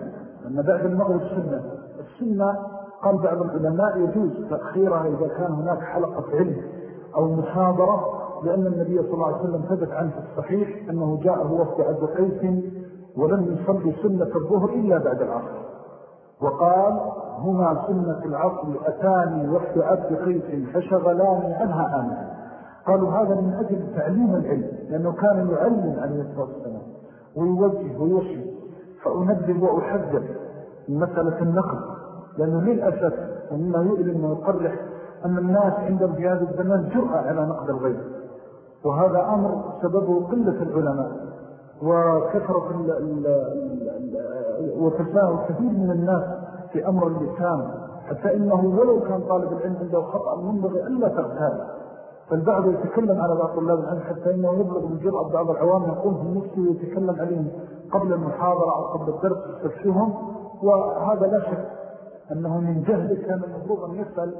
أن بعد المغرب السنة السنة قال بعض العلماء يجوز تأخيرها إذا كان هناك حلقة علم أو محاضرة لأن النبي صلى الله عليه وسلم ثبت عنه في الصحيح أنه جاءه وفد عبد قيس ولم يصلي سنة الظهر إلا بعد العصر. وقال هما سنة العصر أتاني وفد عبد قيس فشغلاني عنها آمنا قالوا هذا من أجل تعليم العلم لأنه كان يعلم عليه الصلاة والسلام ويوجه ويشهد فأنبه وأحذر من مسألة النقل لأنه للأسف ومما يؤلم ويقرح أن الناس عندهم في هذا الزمان جرأة على نقد الغيب. وهذا أمر سببه قلة العلماء وكثرة وتساهل كثير من الناس في أمر اللسان. حتى إنه ولو كان طالب العلم عنده خطأ منبغي ألا تغتال فالبعض يتكلم على بعض طلاب العلم حتى إنه يبلغ من جرأة بعض العوام يقوم في نفسه ويتكلم عليهم قبل المحاضرة أو قبل الدرس يستفشهم وهذا لا شك أنه من جهل كان المفروض أن يسأل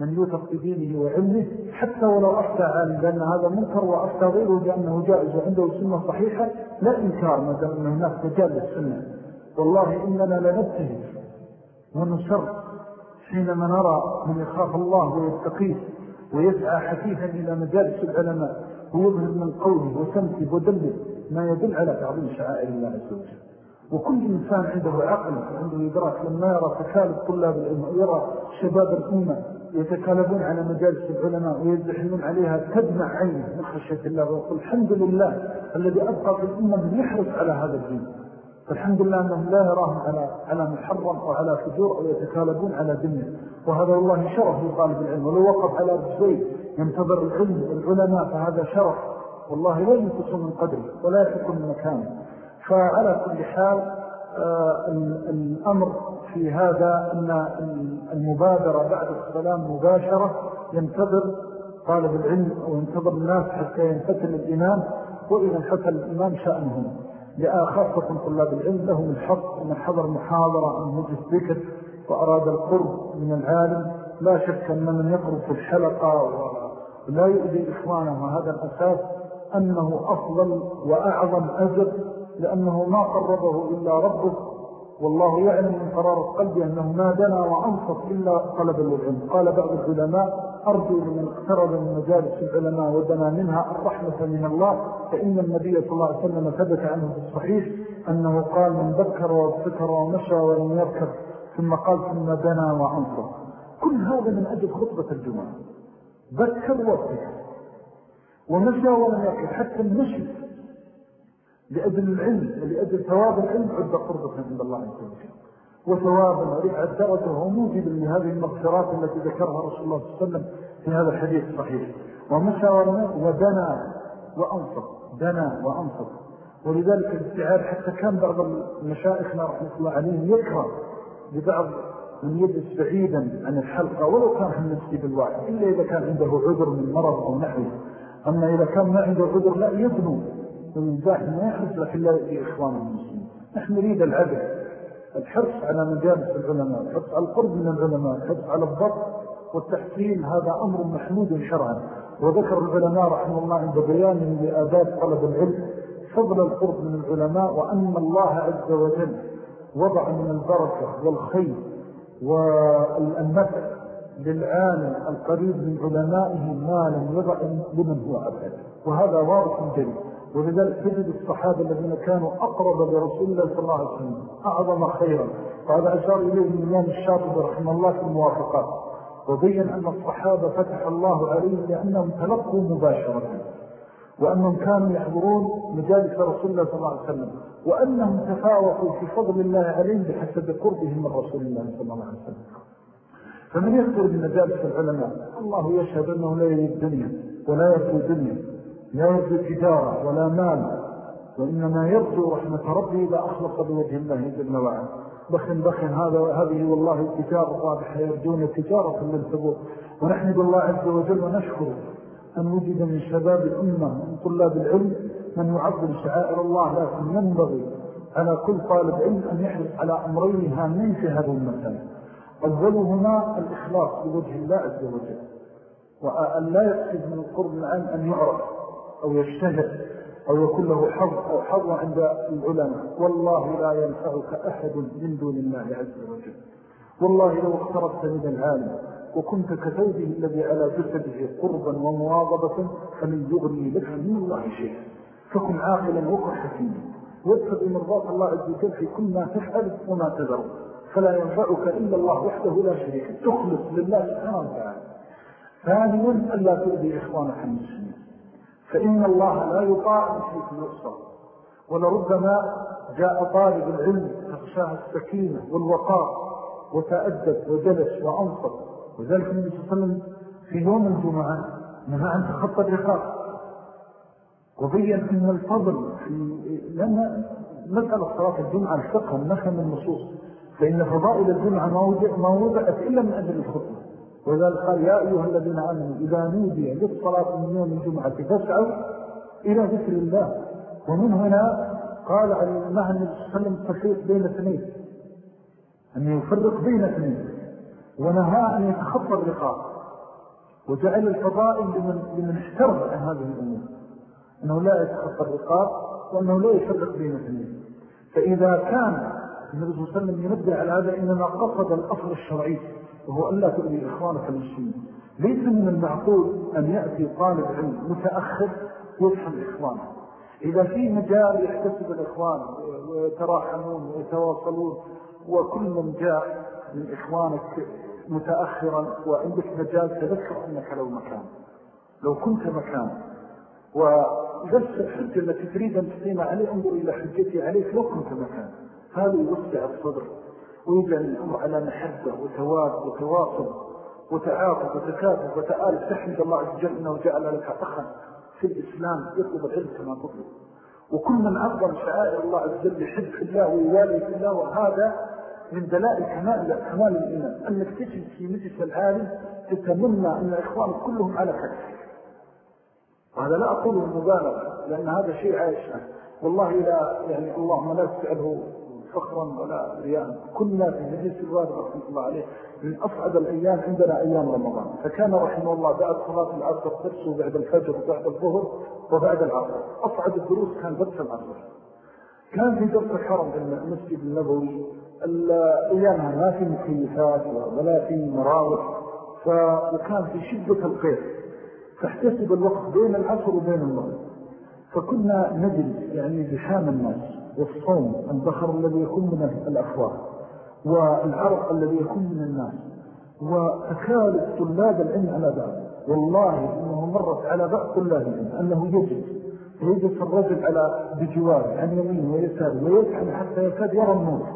من يوثق بدينه وعلمه حتى ولو أفتى عالم لأن هذا منكر وأفتى غيره بأنه جائز وعنده سنة صحيحة لا إنكار ما دام أنه هناك مجال للسنة والله إننا لنبتهج ونسر حينما نرى من يخاف الله ويتقيه. ويسعى حثيثا إلى مجالس العلماء ويظهر من قوله وسمته ودله ما يدل على تعظيم شعائر الله عز وجل. وكل إنسان عنده عقل عنده إدراك لما يرى تكالب طلاب العلم ويرى شباب الأمة يتكالبون على مجالس العلماء ويزحنون عليها تدمع عينه. من خشية الله ويقول الحمد لله الذي أبقى في الأمة يحرص على هذا الدين. فالحمد لله أنهم لا يراهم على على محرم أو على فجور أو يتكالبون على دنيا. وهذا والله شرف لطالب العلم. ولو وقف على رجلين ينتظر العلم والعلماء فهذا شرف. والله لا ينقص من قدره ولا يحق من مكانه. فعلى كل حال آه، الأمر في هذا أن المبادرة بعد السلام مباشرة. ينتظر طالب العلم أو ينتظر الناس حتى ينفتل الإمام وإذا انفتل الإمام شأنهم. خاصة طلاب العلم لهم الحق من حضر محاضرة أو مجلس ذكر وأراد القرب من العالم. لا شك أن من يقرب في الحلقة ولا يؤذي إخوانه وهذا الأساس أنه أفضل وأعظم أجر لأنه ما قربه إلا ربه. والله يعلم من قرار القلب أنه ما دنا وأنصف إلا طلب العلم قال بعض العلماء أرجو لمن اقترب من مجالس العلماء ودنا منها الرحمة من الله فإن النبي صلى الله عليه وسلم ثبت عنه في الصحيح أنه قال من ذكر وابتكر ومشى ولم يركب ثم قال ثم دنا وأنصف كل هذا من أجل خطبة الجمعة. ذكر وابتكر ومشى ولم يركب حتى المشي لأجل العلم ولأجل ثواب العلم عد قربة عند الله عز وجل. وثوابا ورفعة درجة وموجب لهذه المغفرات التي ذكرها رسول الله صلى الله عليه وسلم في هذا الحديث الصحيح. ومشى ودنا وأنصف دنا وأنصف ولذلك الابتعاد حتى كان بعض المشائخنا رحمة الله عليهم يكره لبعض من يجلس بعيدا عن الحلقة ولو كان في المسجد الواحد إلا إذا كان عنده عذر من مرض أو نحوه. أما إذا كان ما عنده عذر لا يبنو ويزاحم ما يحرص لكن لا يؤذي إخوانه المسلمين. نحن نريد العدل. الحرص على مجالس العلماء الحرص على القرب من العلماء الحرص على الضبط والتحصيل هذا أمر محمود شرعا. وذكر العلماء رحمه الله عند بيانهم لآداب طلب العلم فضل القرب من العلماء وأن الله عز وجل وضع من البركة والخير والنفع للعالم القريب من علمائه ما لم يضع لمن هو أبعد. وهذا واضح جليل. ولذلك تجد الصحابة الذين كانوا أقرب لرسول الله صلى الله عليه وسلم أعظم خيرا. وهذا أشار إليه الإمام الشاطب رحمه الله في الموافقات. وبين أن الصحابة فتح الله عليهم لأنهم تلقوا مباشرة وأنهم كانوا يحضرون مجالس رسول الله صلى الله عليه وسلم وأنهم تفاوقوا في فضل الله عليهم بحسب قربهم من رسول الله صلى الله عليه وسلم. فمن يذكر من مجالس العلماء؟ الله يشهد أنه لا يريد الدنيا ولا يرجو الدنيا. لا يرجو تجارة ولا مال وإنما يرجو رحمة ربي إذا أخلق بوجه الله جل وعلا. بخن بخن هذا هذه والله التجارة واضحة يرجون تجارة للثبوت ونحمد الله عز وجل ونشكر أن وجد من شباب الأمة من طلاب العلم من يعظم شعائر الله لكن ينبغي على كل طالب علم أن يحرص على أمرين هامين في هذه المسألة أولهما الإخلاص بوجه الله عز وجل وأن لا يقصد من القرب العام أن يعرف. أو يشتهر أو يكون له حظ أو حظ عند العلماء. والله لا ينفعك أحد من دون الله عز وجل. والله لو اقتربت من العالم وكنت كثوبه الذي على جسده قربا ومواظبة فمن يغني لك من الله شيء فكن عاقلا وكن حكيما واتفق مرضات الله عز وجل في كل ما تفعل وما تذر. فلا ينفعك إلا الله وحده لا شريك تخلص لله سبحانه وتعالى. ثانيا ألا تؤذي إخوانك المسلمين. فإن الله لا يطاع من حيث يؤصر ولربما جاء طالب العلم تخشاه السكينة والوقار وتأدب وجلس وأنصر. وذلك النبي صلى الله عليه وسلم في يوم الجمعة نهى عن تخطى الرقاب وبين أن الفضل في لأن مسألة صلاة الجمعة الفقه نفهم النصوص. فإن فضائل الجمعة ما وضعت إلا من أجل الخطبة وذلك قال يا أيها الذين آمنوا إذا نودي للصلاة من يوم الجمعة فاسعوا إلى ذكر الله. ومن هنا قال عن الله النبي صلى الله عليه وسلم التفريق بين اثنين. أن يفرق بين اثنين. ونهى أن يتخطى الرقاب وجعل الفضائل لمن, لمن احترم عن هذه الأمور. أنه لا يتخطى الرقاب وأنه لا يفرق بين اثنين. فإذا كان النبي صلى الله عليه وسلم ينبه على هذا إنما قصد الأصل الشرعي. وهو أن لا تؤذي إخوانك المسلمين. ليس من المعقول أن يأتي طالب علم متأخر يفهم إخوانه إذا في مجال يحتسب الإخوان ويتراحمون ويتواصلون وكل من جاء من إخوانك متأخرا وعندك مجال تذكر أنك لو مكان. لو كنت مكان. ودرس الحجة التي تريد أن تقيم عليه انظر إلى حجتي عليك لو كنت مكان. هذا يوسع الصدر. ويجعل الأمر على محبة وتواب وتواصل وتعاطف وتكافف وتآلف تحمد الله عز وجل أنه جعل لك أخا في الإسلام يطلب العلم كما تطلب. وكل من عظم شعائر الله عز وجل يحب الله ويوالي في الله وهذا من دلائل كمال, كمال الإيمان. أنك تجد في مجلس العالم تتمنى أن إخوانك كلهم على كذلك وهذا لا أقوله مبالغة لأن هذا شيء عايش. والله لا يعني اللهم لا تسأله فخرا ولا رياء. كنا في مجلس الوالد رحمة الله عليه من أصعد الأيام عندنا أيام رمضان. فكان رحمه الله بعد صلاة العصر ترسوا بعد الفجر وبعد الظهر وبعد العصر. أصعد الدروس كان درس العصر. كان في درس الحرم في المسجد النبوي. أيامها ما في مكيفات ولا في مراوح. وكان في شدة القير فاحتسب الوقت بين العصر وبين المغرب فكنا نجد يعني بحام الناس. والصوم البخر الذي يكون من الأفواه والعرق الذي يكون من الناس وتكالب طلاب العلم على بعض. والله إنه مرت على بعض طلاب العلم أنه يجد يجد الرجل على بجواره عن يمين ويسار ويسحن حتى يكاد يرى النور.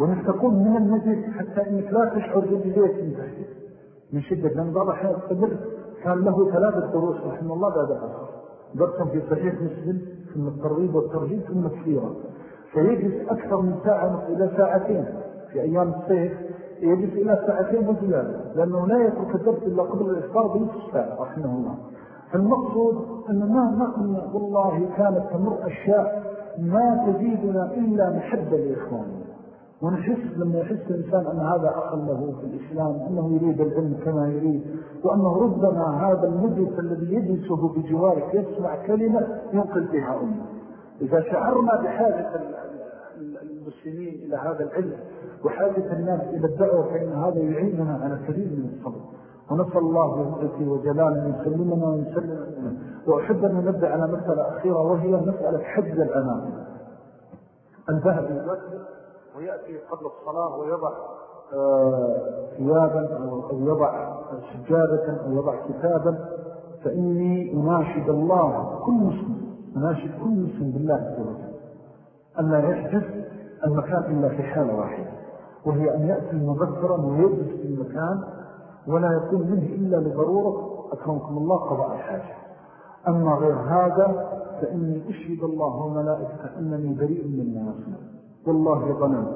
وانك تكون من المجلس حتى انك لا تشعر بيديك من تحت. من شدة لأن بعض الصدر كان له ثلاثة دروس رحمه الله بعد العصر. درسا في صحيح مسلم. ثم الترغيب والترهيب ثم السيرة فيجلس أكثر من ساعة إلى ساعتين. في أيام الصيف يجلس إلى ساعتين وزيادة لأنه لا يترك الدرس إلا قبل الإفطار بنصف ساعة رحمه الله. المقصود أن ما نقل والله كانت تمر أشياء ما تزيدنا إلا محبة لإخواننا. ونحس لما يحس الإنسان أن هذا أخل له في الإسلام أنه يريد العلم كما يريد وأنه ربما هذا المجلس الذي يجلسه بجوارك يسمع كلمة ينقل بها أمة. إذا شعرنا بحاجة المسلمين إلى هذا العلم وحاجة الناس إلى الدعوة فإن هذا يعيننا على كثير من الصبر. ونسأل الله بعزته وجلاله أن يسلمنا ويسلمنا. وأحب أن نبدأ على مسألة أخيرة وهي مسألة حجز الأنام الذهب ويأتي قبل الصلاة ويضع آه، ثيابا أو يضع سجادة أو يضع كتابا فإني أناشد الله كل مسلم أناشد كل مسلم بالله عز وجل. أن لا يحدث المكان إلا في حالة واحدة وهي أن يأتي مبكرا ويجلس في المكان ولا يكون منه إلا لضرورة أكرمكم الله قضاء الحاجة. أما غير هذا فإني أشهد الله وملائكة أنني بريء من الناس والله ظنن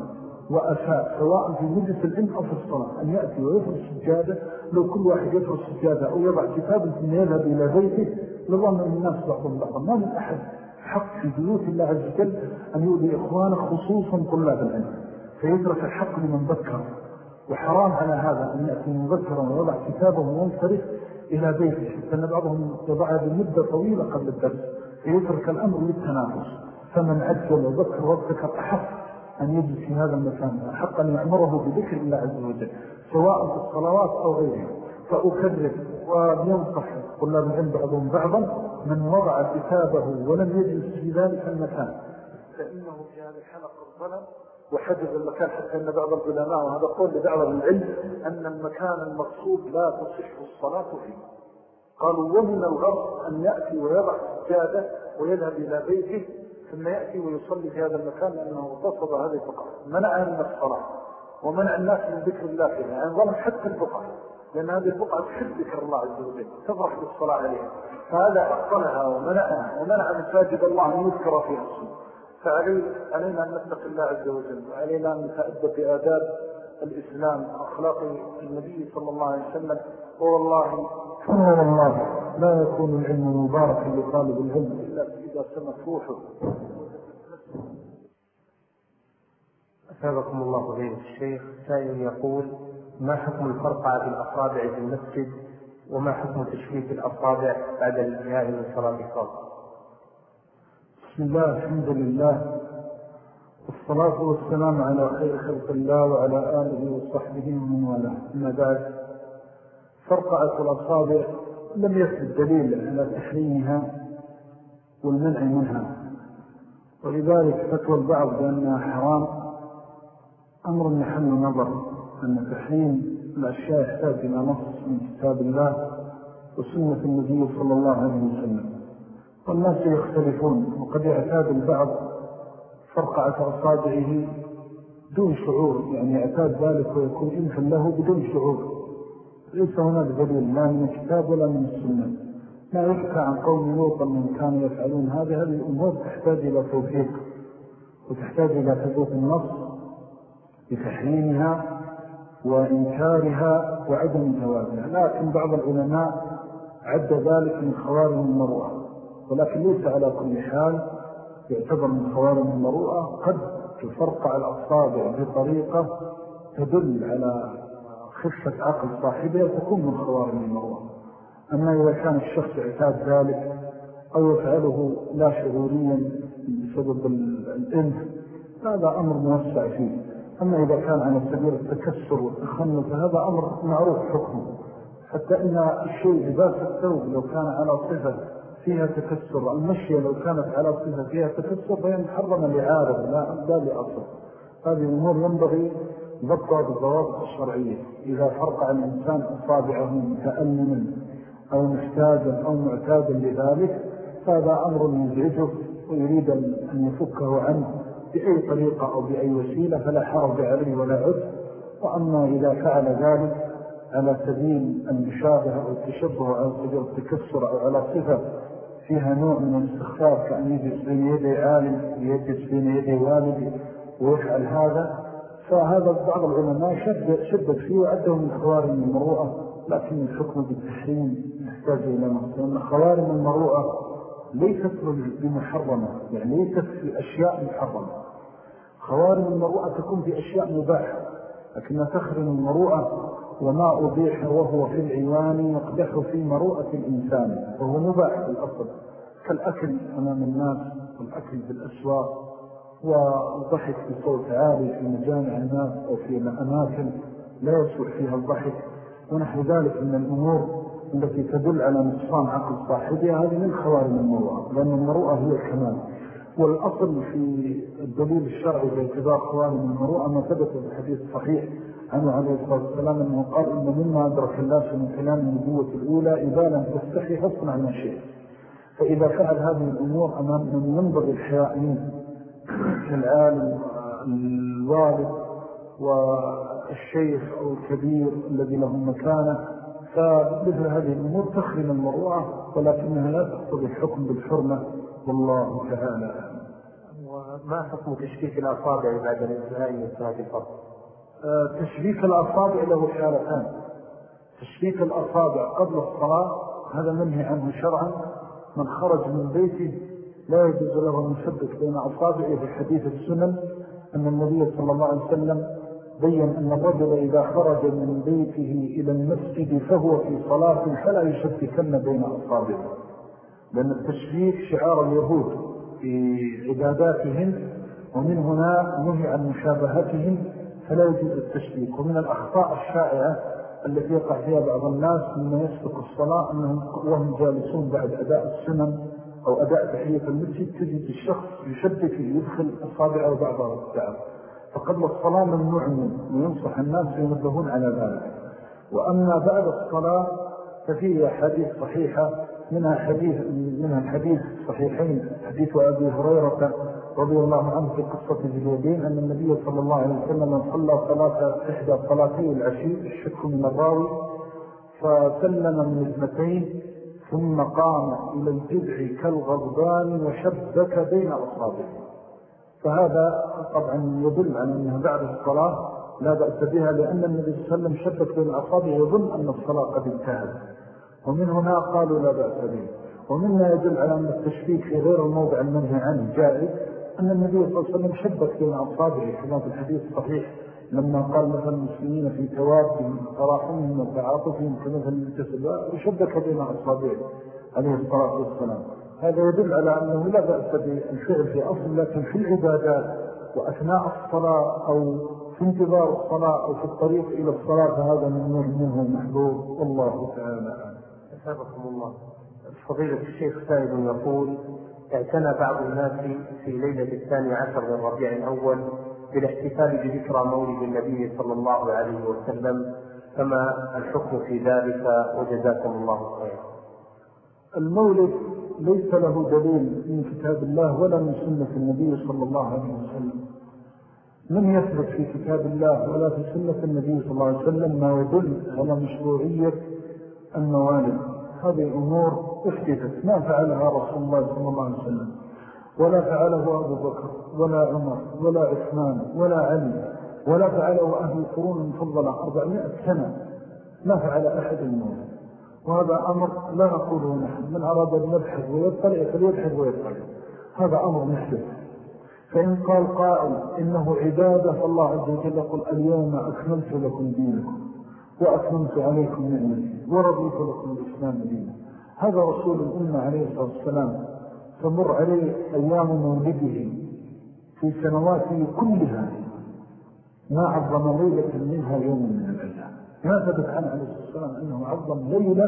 وأفاء سواء في مجلس العلم أو في الصلاة أن يأتي ويفرس سجادة لو كل واحد يفرس سجادة أو يضع كتابا ثم يذهب إلى بيته لظن الناس بعضهم بعضا. ما من أحد حق في بيوت الله عز وجل أن يؤذي إخوانه خصوصا طلاب العلم. فيترك الحق لمن ذكر وحرام على هذا أن يأتي مذكرا ويضع كتابه وينصرف إلى بيته لأن بعضهم يضعها بمدة طويلة قبل الدرس. فيترك الأمر للتنافس. فمن عجل وذكر وابتكر أحق أن يجلس في هذا المكان. أحق أن يأمره بذكر الله عز وجل سواء في الصلوات أو غيرها. فأكرر وينصح طلاب العلم بعضهم بعضا من وضع كتابه ولم يجلس في ذلك المكان. فإنه في هذه الحلقة الظلم وحجز المكان حتى أن بعض العلماء وهذا قول لبعض العلم أن المكان المقصود لا تصح الصلاة فيه. قالوا ومن الغرب أن يأتي ويضع سجادة ويذهب إلى بيته ثم يأتي ويصلي في هذا المكان لأنه تصد هذه الفقرة منع من الصلاة ومنع الناس من ذكر الله فيها. يعني ظلم حتى البقعة لأن هذه البقعة تحب ذكر الله عز وجل تفرح بالصلاة عليها. فهذا أقلها ومنعها ومنع مساجد الله أن يذكر فيها الصلاة. فعلينا أن نتق الله عز وجل وعلينا أن نتأدب بآداب الإسلام وأخلاق النبي صلى الله عليه وسلم. والله والله لا يكون العلم مباركا لطالب العلم إلا إذا سمت روحه أسابقكم الله غير الشيخ سائل يقول ما حكم الفرقعة بالأصابع في المسجد؟ وما حكم تشريك الأصابع بعد الانتهاء من صلاة بسم الله الحمد لله والصلاة والسلام على خير خلق الله وعلى آله وصحبه ومن والاه. أما بعد فرقعة الأصابع لم يكن دليل على تحريمها والمنع منها. ولذلك فتوى البعض بأنها حرام. أمر محل نظر أن تحريم الأشياء يحتاج إلى نص من كتاب الله وسنة النبي صلى الله عليه وسلم. والناس يختلفون وقد يعتاد البعض فرقعة أصابعه دون شعور يعني يعتاد ذلك ويكون إنفا له بدون شعور. ليس هناك دليل لا من الكتاب ولا من السنة. ما يحكى عن قوم لوطا من كانوا يفعلون هذه. هذه الأمور تحتاج إلى توفيق وتحتاج إلى ثبوت النص بتحريمها وإنكارها وعدم جوازها. لكن بعض العلماء عد ذلك من خوارم المروءة. ولكن ليس على كل حال يعتبر من خوارم المروءة. قد تفرقع الأصابع بطريقة تدل على خفة عقل صاحبه تكون من خوارم المروءة أما إذا كان الشخص اعتاد ذلك أو يفعله لا شعوريا بسبب الإنف هذا أمر موسع فيه. أما إذا كان على سبيل التكسر والتخنف فهذا أمر معروف حكمه. حتى إن الشيء لباس الثوب لو كان على صفة فيها تكسر المشية لو كانت على صفة فيها تكسر فهي محرمة لعارض لا, لا لأصل. هذه الأمور ينبغي ضبطها بالضوابط الشرعية. إذا فرقع الإنسان أصابعه متألما أو محتاجا أو معتادا لذلك فهذا أمر يزعجه ويريد أن يفكه عنه بأي طريقة أو بأي وسيلة فلا حرج عليه ولا عد وأما إذا فعل ذلك على سبيل المشابهة أو التشبه سبيل التكسر أو على صفة فيها نوع من الاستخفاف كأن يجلس بين يدي عالم ويجلس بين يدي والدي ويفعل هذا فهذا بعض العلماء شدد, شدد فيه وعده من خوارم المروءة لكن الحكم بالتحريم يحتاج إلى نصر لأن خوارم المروءة ليست بمحرمة يعني ليست في أشياء محرمة. خوارم المروءة تكون في أشياء مباحة لكنها تخرم المروءة وما أبيح وهو في العيان يقدح في مروءة الإنسان وهو مباح بالأصل كالأكل أمام الناس والأكل بالأسواق. والضحك بصوت عالي في مجامع الناس أو في أماكن لا يصلح فيها الضحك ونحو ذلك من الأمور التي تدل على نقصان عقل صاحبها. هذه من خوارم المروءة لأن المروءة هي الكمال والأصل في الدليل الشرعي باعتبار خوارم المروءة ما ثبت في الحديث الصحيح عنه عليه الصلاة والسلام أنه قال إن مما أدرك الناس من كلام النبوة الأولى إذا لم تستحي فاصنع ما شيء. فإذا فعل هذه الأمور أمام من ينبغي الحياء منه. كالعالم الوالد والشيخ أو الكبير الذي له مكانة. فمثل هذه الأمور تخرم المروعة ولكنها لا تقتضي الحكم بالحرمة. والله تعالى وما حكم تشكيك الأصابع بعد الانتهاء من صلاة الفرق؟ آه، تشبيك الأصابع له حالتان تشبيك الأصابع قبل الصلاة هذا منهي عنه شرعا. من خرج من بيته لا يجوز له أن يشبك بين أصابعه في حديث السنن أن النبي صلى الله عليه وسلم بين أن الرجل إذا خرج من بيته إلى المسجد فهو في صلاة فلا يشبكن بين أصابعه لأن التشبيك شعار اليهود في عباداتهم ومن هنا نهي عن مشابهتهم فلا يجوز التشبيك ومن الأخطاء الشائعة التي يقع فيها بعض الناس مما يسبق الصلاة أنهم وهم جالسون بعد أداء السنن أو أداء تحية المسجد تجد الشخص يشبك يدخل أصابعه بعضها الساعة فقبل الصلاة ممنوع منه وينصح الناس ينبهون على ذلك. وأما بعد الصلاة ففيه حديث صحيحة منها حديث منها الحديث صحيحين حديث أبي هريرة رضي الله عنه في قصة اليدين أن النبي صلى الله عليه وسلم صلى صلاة إحدى صلاتي العشي الشك من الراوي فسلم من اثنتين ثم قام إلى الجذع كالغضبان وشبك بين أصابه فهذا طبعا يدل على أنها بعد الصلاة لا بأس بها لأن النبي صلى الله عليه وسلم شبك بين أصابه يظن أن الصلاة قد انتهت. ومن هنا قالوا لا بأس به. ومما يدل على أن التشبيك في غير الموضع المنهي عنه جائز أن النبي صلى الله عليه وسلم شبك بين أصابه كما في الحديث الصحيح. لما قال مثل المسلمين في توابهم تراحمهم وتعاطفهم كمثل الجسد وشبك بين أصابعه عليه الصلاة والسلام. هذا يدل على أنه لا بأس بالفعل في أصل لكن في العبادات وأثناء الصلاة أو في انتظار الصلاة أو في الطريق إلى الصلاة فهذا من منه محبوب والله تعالى أسابقكم الله. فضيلة الشيخ سائد يقول اعتنى بعض الناس في ليلة الثاني عشر من ربيع الأول بالاحتفال بذكرى مولد النبي صلى الله عليه وسلم فما الحكم في ذلك؟ وجزاكم الله خيرا. المولد ليس له دليل من كتاب الله ولا من سنة النبي صلى الله عليه وسلم. من يثبت في كتاب الله ولا في سنة النبي صلى الله عليه وسلم ما يدل على مشروعية الموالد؟ هذه أمور احدثت ما فعلها رسول الله صلى الله عليه وسلم. ولا فعله أبو بكر ولا عمر ولا عثمان ولا علي ولا فعله أهل القرون المفضلة أربعمائة سنة. ما فعل أحد الموت وهذا أمر لا نقوله نحن. من أراد أن يبحث ويطلع فليبحث ويطلع. هذا أمر محدث فإن قال قائل إنه عبادة فالله عز وجل يقول اليوم أكملت لكم دينكم وأكملت عليكم نعمتي ورضيت لكم الإسلام دينا هذا رسول الأمة عليه الصلاة والسلام تمر عليه أيام مولده في سنواته كلها. ما عظم ليلة منها يوم من الأيام. ما ثبت عنه عليه الصلاة والسلام أنه عظم ليلة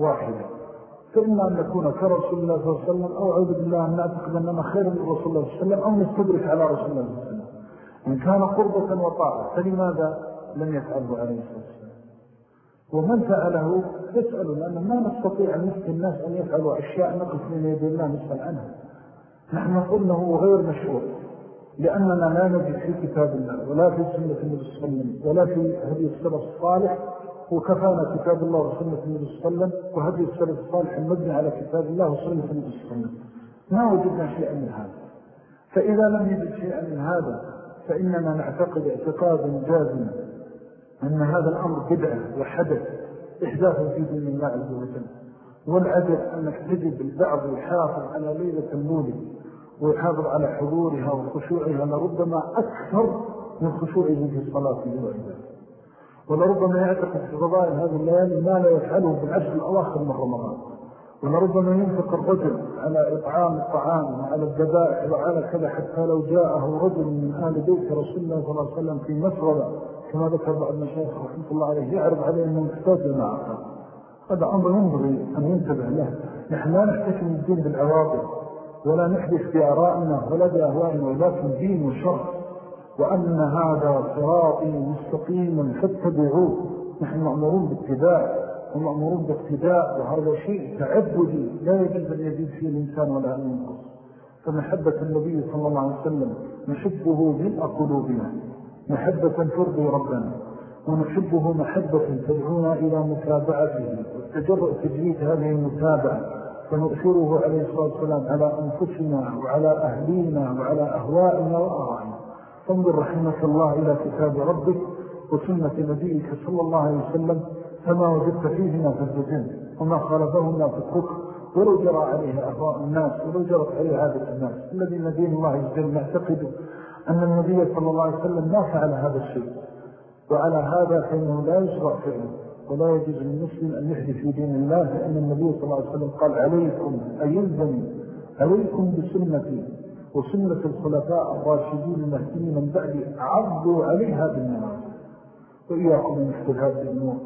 واحدة. فإما أن نكون كرسول الله صلى الله عليه وسلم أو عوذ بالله أن نعتقد أننا خير من رسول الله صلى الله عليه وسلم أو نستدرك على رسول الله صلى الله عليه وسلم. إن كان قربة وطاعة فلماذا لم يفعله عليه الصلاة والسلام؟ ومن فعله يسأل لأنه ما نستطيع أن نفتي الناس أن يفعلوا أشياء نقف من يد الله نسأل عنها. نحن نقول أنه غير مشروع لأننا لا نجد في كتاب الله ولا في سنة النبي صلى الله عليه وسلم ولا في هدي السلف الصالح. وكفانا كتاب الله وسنة النبي صلى الله عليه وسلم وهدي السلف الصالح المبني على كتاب الله وسنة النبي صلى الله عليه وسلم. ما وجدنا شيئا من هذا. فإذا لم يجد شيئا من هذا فإننا نعتقد اعتقادا جازما. أن هذا الأمر بدعة وحدث إحداث في دين الله عز وجل. والعجب أنك تجد البعض يحافظ على ليلة المولد ويحافظ على حضورها وخشوعها لربما أكثر من خشوعه في صلاة وعباده ولربما يعتقد في فضائل هذه الليالي ما لا يفعله بالعشر الأواخر من رمضان. ولربما ينفق الرجل على إطعام الطعام وعلى الذبائح وعلى كذا حتى لو جاءه رجل من آل بيت رسول الله صلى الله عليه وسلم في مسغلة كما ذكر بعض المشايخ رحمة الله عليه يعرض عليه أنه محتاج أعطى هذا أمر ينبغي أن ينتبه له. نحن لا نحتكم الدين بالعواطف ولا نحدث بآرائنا ولا بأهوائنا ولكن دين وشرع. وأن هذا صراطي مستقيما فاتبعوه. نحن مأمورون باتباع ومأمورون باقتداء وهذا شيء تعبدي. لا يجب أن يزيد فيه الإنسان ولا أن ينقص. فمحبة النبي صلى الله عليه وسلم نحبه من قلوبنا محبة ترضي ربنا ونحبه محبة تدعونا إلى متابعته. والتجرؤ تجريد هذه المتابعة فنؤثره عليه الصلاة والسلام على أنفسنا وعلى أهلينا وعلى أهوائنا وآرائنا فانظر رحمة الله إلى كتاب ربك وسنة نبيك صلى الله عليه وسلم فما وجدت فيهما فالجزم وما خالفهما في الكفر. ولو جرى عليها أهواء الناس ولو جرت عليها عادة الناس الذين دين الله عز وجل نعتقد أن النبي صلى الله عليه وسلم ما فعل هذا الشيء وعلى هذا فإنه لا يشرع فعله ولا يجوز للمسلم أن يحدث في دين الله فإن النبي صلى الله عليه وسلم قال عليكم أيلزم عليكم بسنتي وسنة الخلفاء الراشدين المهدين من بعد عرضوا عليها بالنماز وإياكم من اختلاف الأمور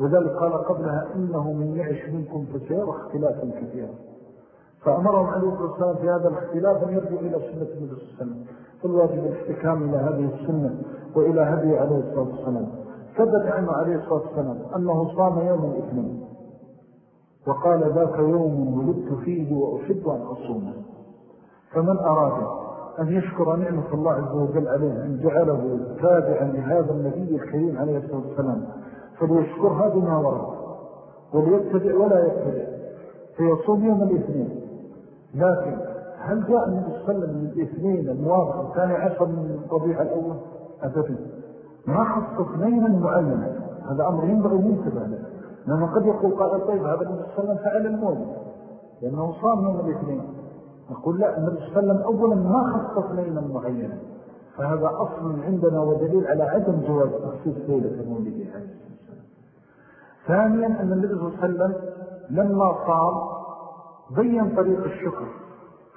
وذلك قال قبلها إنه من يعش منكم فسيرى اختلافا كثيرا. فأمرهم عليه الصلاة والسلام في هذا الاختلاف أن يرجوا إلى سنة النبي صلى الله عليه وسلم. فالواجب الاحتكام إلى هذه السنة وإلى هذه عليه الصلاة والسلام. ثبت عنه عليه الصلاة والسلام أنه صام يوم الاثنين. وقال ذاك يوم ولدت فيه وأحب أن أصومه فمن أراد أن يشكر نعمة الله عز وجل عليه أن جعله تابعا لهذا النبي الكريم عليه الصلاة والسلام فليشكرها بما ورد. وليتبع ولا يتبع. فيصوم يوم الاثنين. لكن هل جاء عليه وسلم من الاثنين الموافق الثاني عشر من الطبيعة الأول؟ أبدا ما خص اثنين معينة هذا أمر ينبغي ينتبه له. لأنه قد يقول قال طيب هذا النبي صلى الله عليه وسلم فعل الموت لأنه صام يوم الاثنين. نقول لا النبي صلى الله عليه وسلم أولا ما خص اثنين معينة فهذا أصل عندنا ودليل على عدم جواز تخصيص ليلة المولد عليه ثانيا أن النبي صلى الله عليه وسلم لما صام بين طريق الشكر.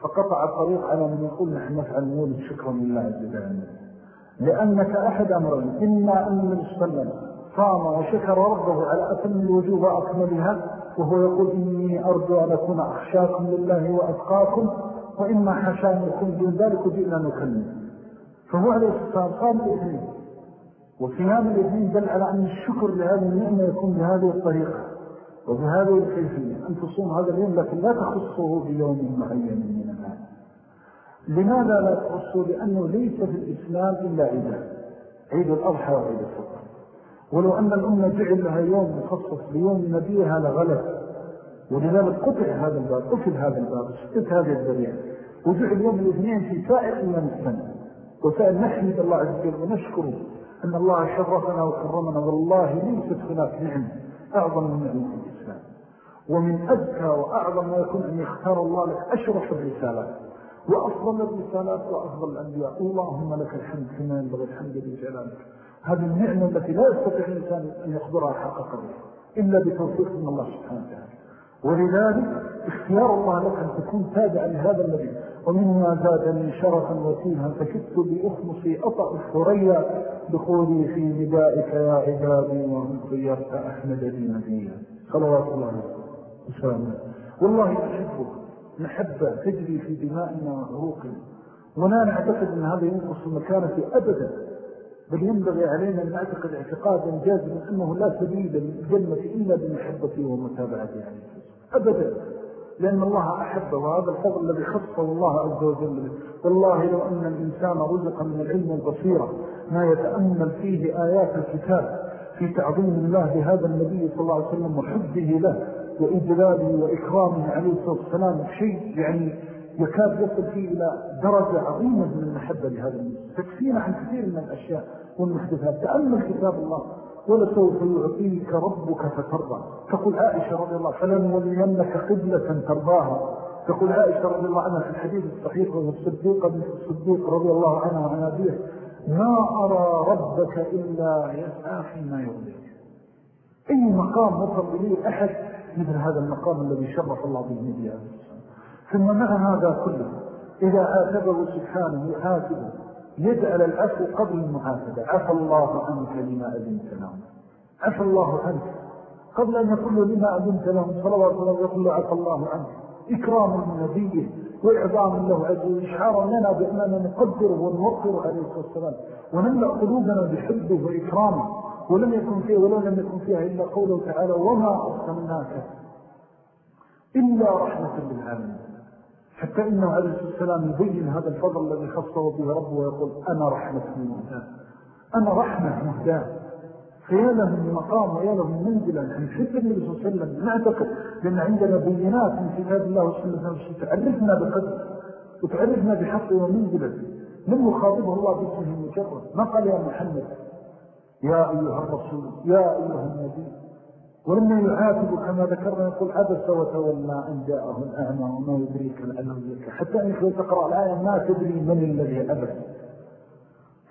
فقطع الطريق على من يقول نحن نفعل المولد شكرا لله عز وجل. لأنك أحد أمرين إما أن عليه وسلم صام وشكر ربه على أتم الوجوه وأكملها وهو يقول إني أرجو أن أكون أخشاكم لله وأتقاكم وإما حشان يكون دون ذلك وجئنا نكمل. فهو عليه السلام صام الإثنين. وصيام الإثنين دل على أن الشكر لهذه النعمة يكون بهذه الطريقة. وبهذه الكيفية أن تصوم هذا اليوم لكن لا تخصه بيوم معين من الناس لماذا لا تخصه؟ لأنه ليس في الإسلام إلا عيدان عيد الأضحى وعيد الفطر. ولو أن الأمة جعل لها يوم مخصص ليوم نبيها لغلب ولذلك قطع هذا الباب قفل هذا الباب اشتت هذه الذريعة. وجعل يوم الاثنين في سائر أيام السنة. وسأل نحمد الله عز وجل ونشكره أن الله شرفنا وكرمنا. والله ليست هناك نعمة. أعظم من نعمة الإسلام. ومن أذكى وأعظم ما يكون أن يختار الله لك أشرف الرسالات وأفضل الرسالات وأفضل الأنبياء. اللهم لك الحمد كما ينبغي الحمد لجلالك. هذه النعمة التي لا يستطيع الإنسان أن يخبرها حق قدره إلا بتوفيق من الله سبحانه وتعالى. ولذلك اختيار الله لك أن تكون تابعا لهذا النبي ومما زادني شرفا وفيها فكدت بأخمصي أطأ الثريا دخولي في ندائك يا عبادي ومن خيرت أحمد لي نبيا. صلوات الله وسلامه. والله أحبك محبة تجري في دمائنا وعروقنا ولا نعتقد أن هذا ينقص المكانة أبدا بل ينبغي علينا أن نعتقد اعتقادا جازما أنه لا سبيل للجنة إلا بمحبته ومتابعته عليه أبدا. لأن الله أحبه وهذا الفضل الذي خصه الله عز وجل والله لو أن الإنسان رزق من العلم البصيرة ما يتأمل فيه آيات الكتاب في تعظيم الله لهذا النبي صلى الله عليه وسلم وحبه له وإجلاله وإكرامه عليه الصلاة والسلام شيء يعني يكاد يصل فيه إلى درجة عظيمة من المحبة لهذا النبي. تكفينا عن كثير من الأشياء والمحدثات. تأمل كتاب الله ولسوف يعطيك ربك فترضى. تقول عائشة رضي الله فلن ولينك قبلة ترضاها. تقول عائشة رضي الله عنها في الحديث الصحيح وهو الصديق بنت الصديق رضي الله عنها وعن أبيه ما أرى ربك إلا يسعى فيما يغلق أي مقام وصل إليه أحد مثل هذا المقام الذي شرف الله به النبي عليه الصلاة ثم مع هذا كله إذا آتبه سبحانه يحاسبه يجعل العفو قبل المعاتبة عفى الله عنك لما أذنت لهم. عفى الله عنك. قبل أن يقول لما أذنت لهم. صلى الله عليه وسلم يقول عفى الله عنك. إكرام من نبيه وإعظام له عز وإشعارا لنا بأننا نقدره ونوقره عليه الصلاة والسلام. ونملأ قلوبنا بحبه وإكرامه. ولم يكن فيه ولو لم يكن فيها إلا قوله تعالى وما أرسلناك إلا رحمة للعالمين. حتى إنه عليه والسلام يبين هذا الفضل الذي خصه به ربه ويقول أنا رحمة مهداه أنا رحمة مهداه فيا له من مقام ويا له من منزلة نحب النبي صلى الله عليه وسلم نعتقد لأن عندنا بينات من كتاب الله وسنة تعرفنا بقدر وتعرفنا بحقه ومنزلة. من يخاطبه الله باسمه المجرد؟ ما قال يا محمد؟ يا أيها الرسول يا أيها النبي. ولما يعاتب كما ذكرنا يقول عبس وتولى أن جاءه الأعمى وما يدريك يذكر حتى أنك تقرأ الآية ما تدري من الذي عبس.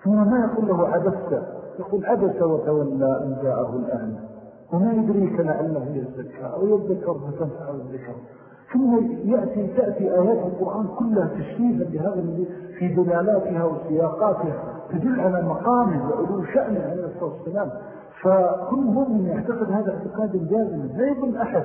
ثم ما يقول له عبست؟ يقول عبس وتولى أن جاءه الأعمى وما يدريك لعله يزكى أو يذكر فتنفع الذكر ثم يأتي تأتي آيات القرآن كلها تشريفا لهذا في دلالاتها وسياقاتها تدل على مقامه وعلو شأنه عليه الصلاة والسلام. فكل مؤمن يعتقد هذا اعتقاد جازم لا يظن أحد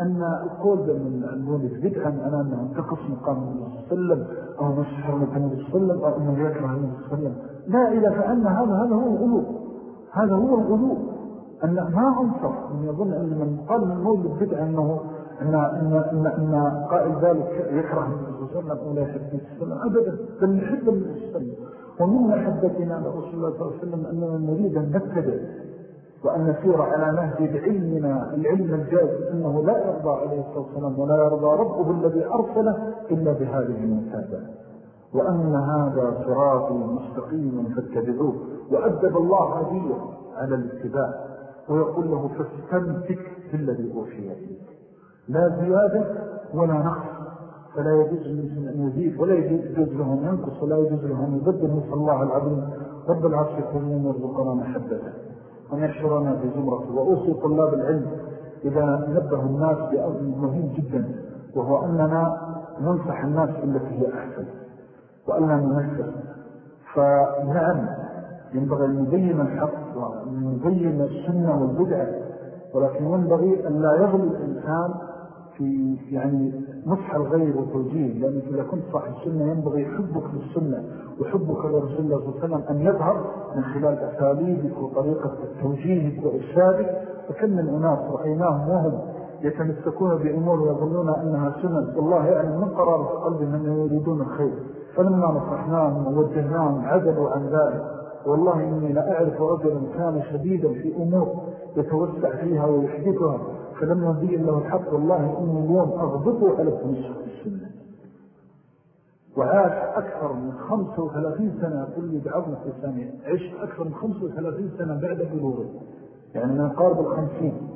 أن القول من المولد بدعا أنا أنه انتقص مقام النبي صلى الله عليه وسلم أو نصف حرمة النبي صلى الله عليه وسلم أو أنه يكره النبي صلى الله عليه وسلم. لا إذا فعلنا هذا هذا هو الغلو. هذا هو الغلو. أن ما أنصر من يظن أن من قال من المولد بدعا أنه أن, أن, أن, أن قائل ذلك يكره النبي صلى الله عليه وسلم أو لا يحب النبي صلى الله عليه وسلم أبدا. بل نحب النبي صلى الله عليه وسلم. ومن محبتنا لرسول الله صلى الله عليه وسلم أننا نريد أن نتبع وأن نسير على نهج علمنا العلم الجاز أنه لا يرضى عليه الصلاة والسلام ولا يرضى ربه الذي أرسله إلا بهذه المتابعة وأن هذا صراطي مستقيما فاتبعوه. وأدب الله هديه على الاتباع. ويقول له فاستمتك بالذي أوفي إليك. لا زيادة ولا نقص. فلا يجوز أن يزيد ولا يجوز له أن ينقص ولا يجوز له أن يبدل نصف الله العظيم. رب العرش الكريم يرزقنا محبته. أن يحشرنا في زمرته وأوصي طلاب العلم إذا نبه الناس بأمر مهم جدا وهو أننا ننصح الناس التي هي أحسن وأننا ننسر فنعم ينبغي أن نبين الحق وأن نبين السنة والبدعة ولكن ينبغي أن لا يغلو الإنسان في يعني نصح الغير وتوجيه لأنك إذا كنت صاحب السنة ينبغي حبك للسنة وحبك لرسول الله صلى الله عليه وسلم أن يظهر من خلال أساليبك وطريقة توجيهك وإرشادك. فكم من أناس رأيناهم وهم يتمسكون بأمور ويظنون أنها سنة. والله يعلم من قرار في قلبهم أنه يريدون الخير. فلما نصحناهم ووجهناهم عدلوا عن ذلك والله إني لأعرف رجلا كان شديدا في أمور يتوسع فيها ويحدثها فلما بين له الحق والله إني اليوم أغضبه على التمسك بالسنة وعاش أكثر من 35 سنة لي بعضنا في الثانية عشت أكثر من 35 سنة بعد بلوغي يعني من قارب الخمسين.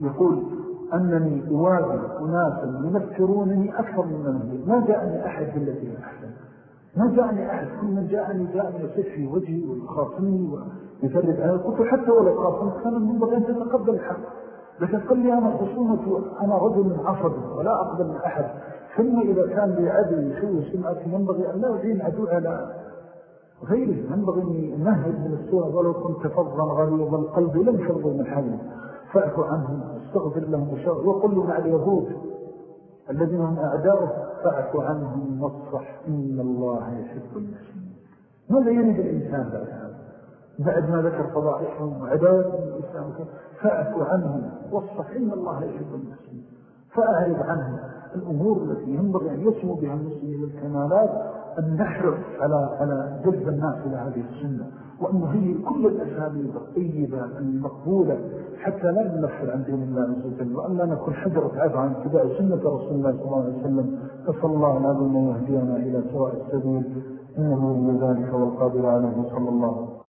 يقول أنني أواجه أناسا ينفرونني أكثر من منزل ما جاءني أحد بالتي أحسن ما جاءني أحد. كل من جاءني جاءني يصف في وجهي ويخاصمني ويفرد أنا قلت حتى ولو خاصمت كان من أن تتقبل الحق. لكن قل لي أنا خصومة أنا رجل عصبي ولا أقبل من أحد. ثم إذا كان لي عدو يشوي سمعتي ينبغي أن لا أعين عدو على غيره. ينبغي أن نهد من السورة ولو كنت فضلا غليظ القلب لم ترضوا من حالي فاعفوا عنهم واستغفر لهم وشاء وقل مع اليهود الذين هم أعداؤه فاعفوا عنهم واصفح إن الله يحب المسلمين ماذا يريد الإنسان بعد بعد ما ذكر فضائحهم وعداوة الإسلام فاعفوا عنهم واصفح إن الله يحب المسلمين. فأعرض عنه الأمور التي ينبغي أن يسمو بها المسلم إلى الكمالات أن نحرص على على جذب الناس إلى هذه السنة وأن هي كل الأساليب الطيبة المقبولة حتى لا ننفر عن دين الله عز وجل وأن لا نكون حجرة عفا عن اتباع سنة رسول الله صلى الله عليه وسلم. أسأل الله العظيم أن يهدينا إلى سواء السبيل. إنه ذلك والقادر عليه. صلى الله عليه وسلم.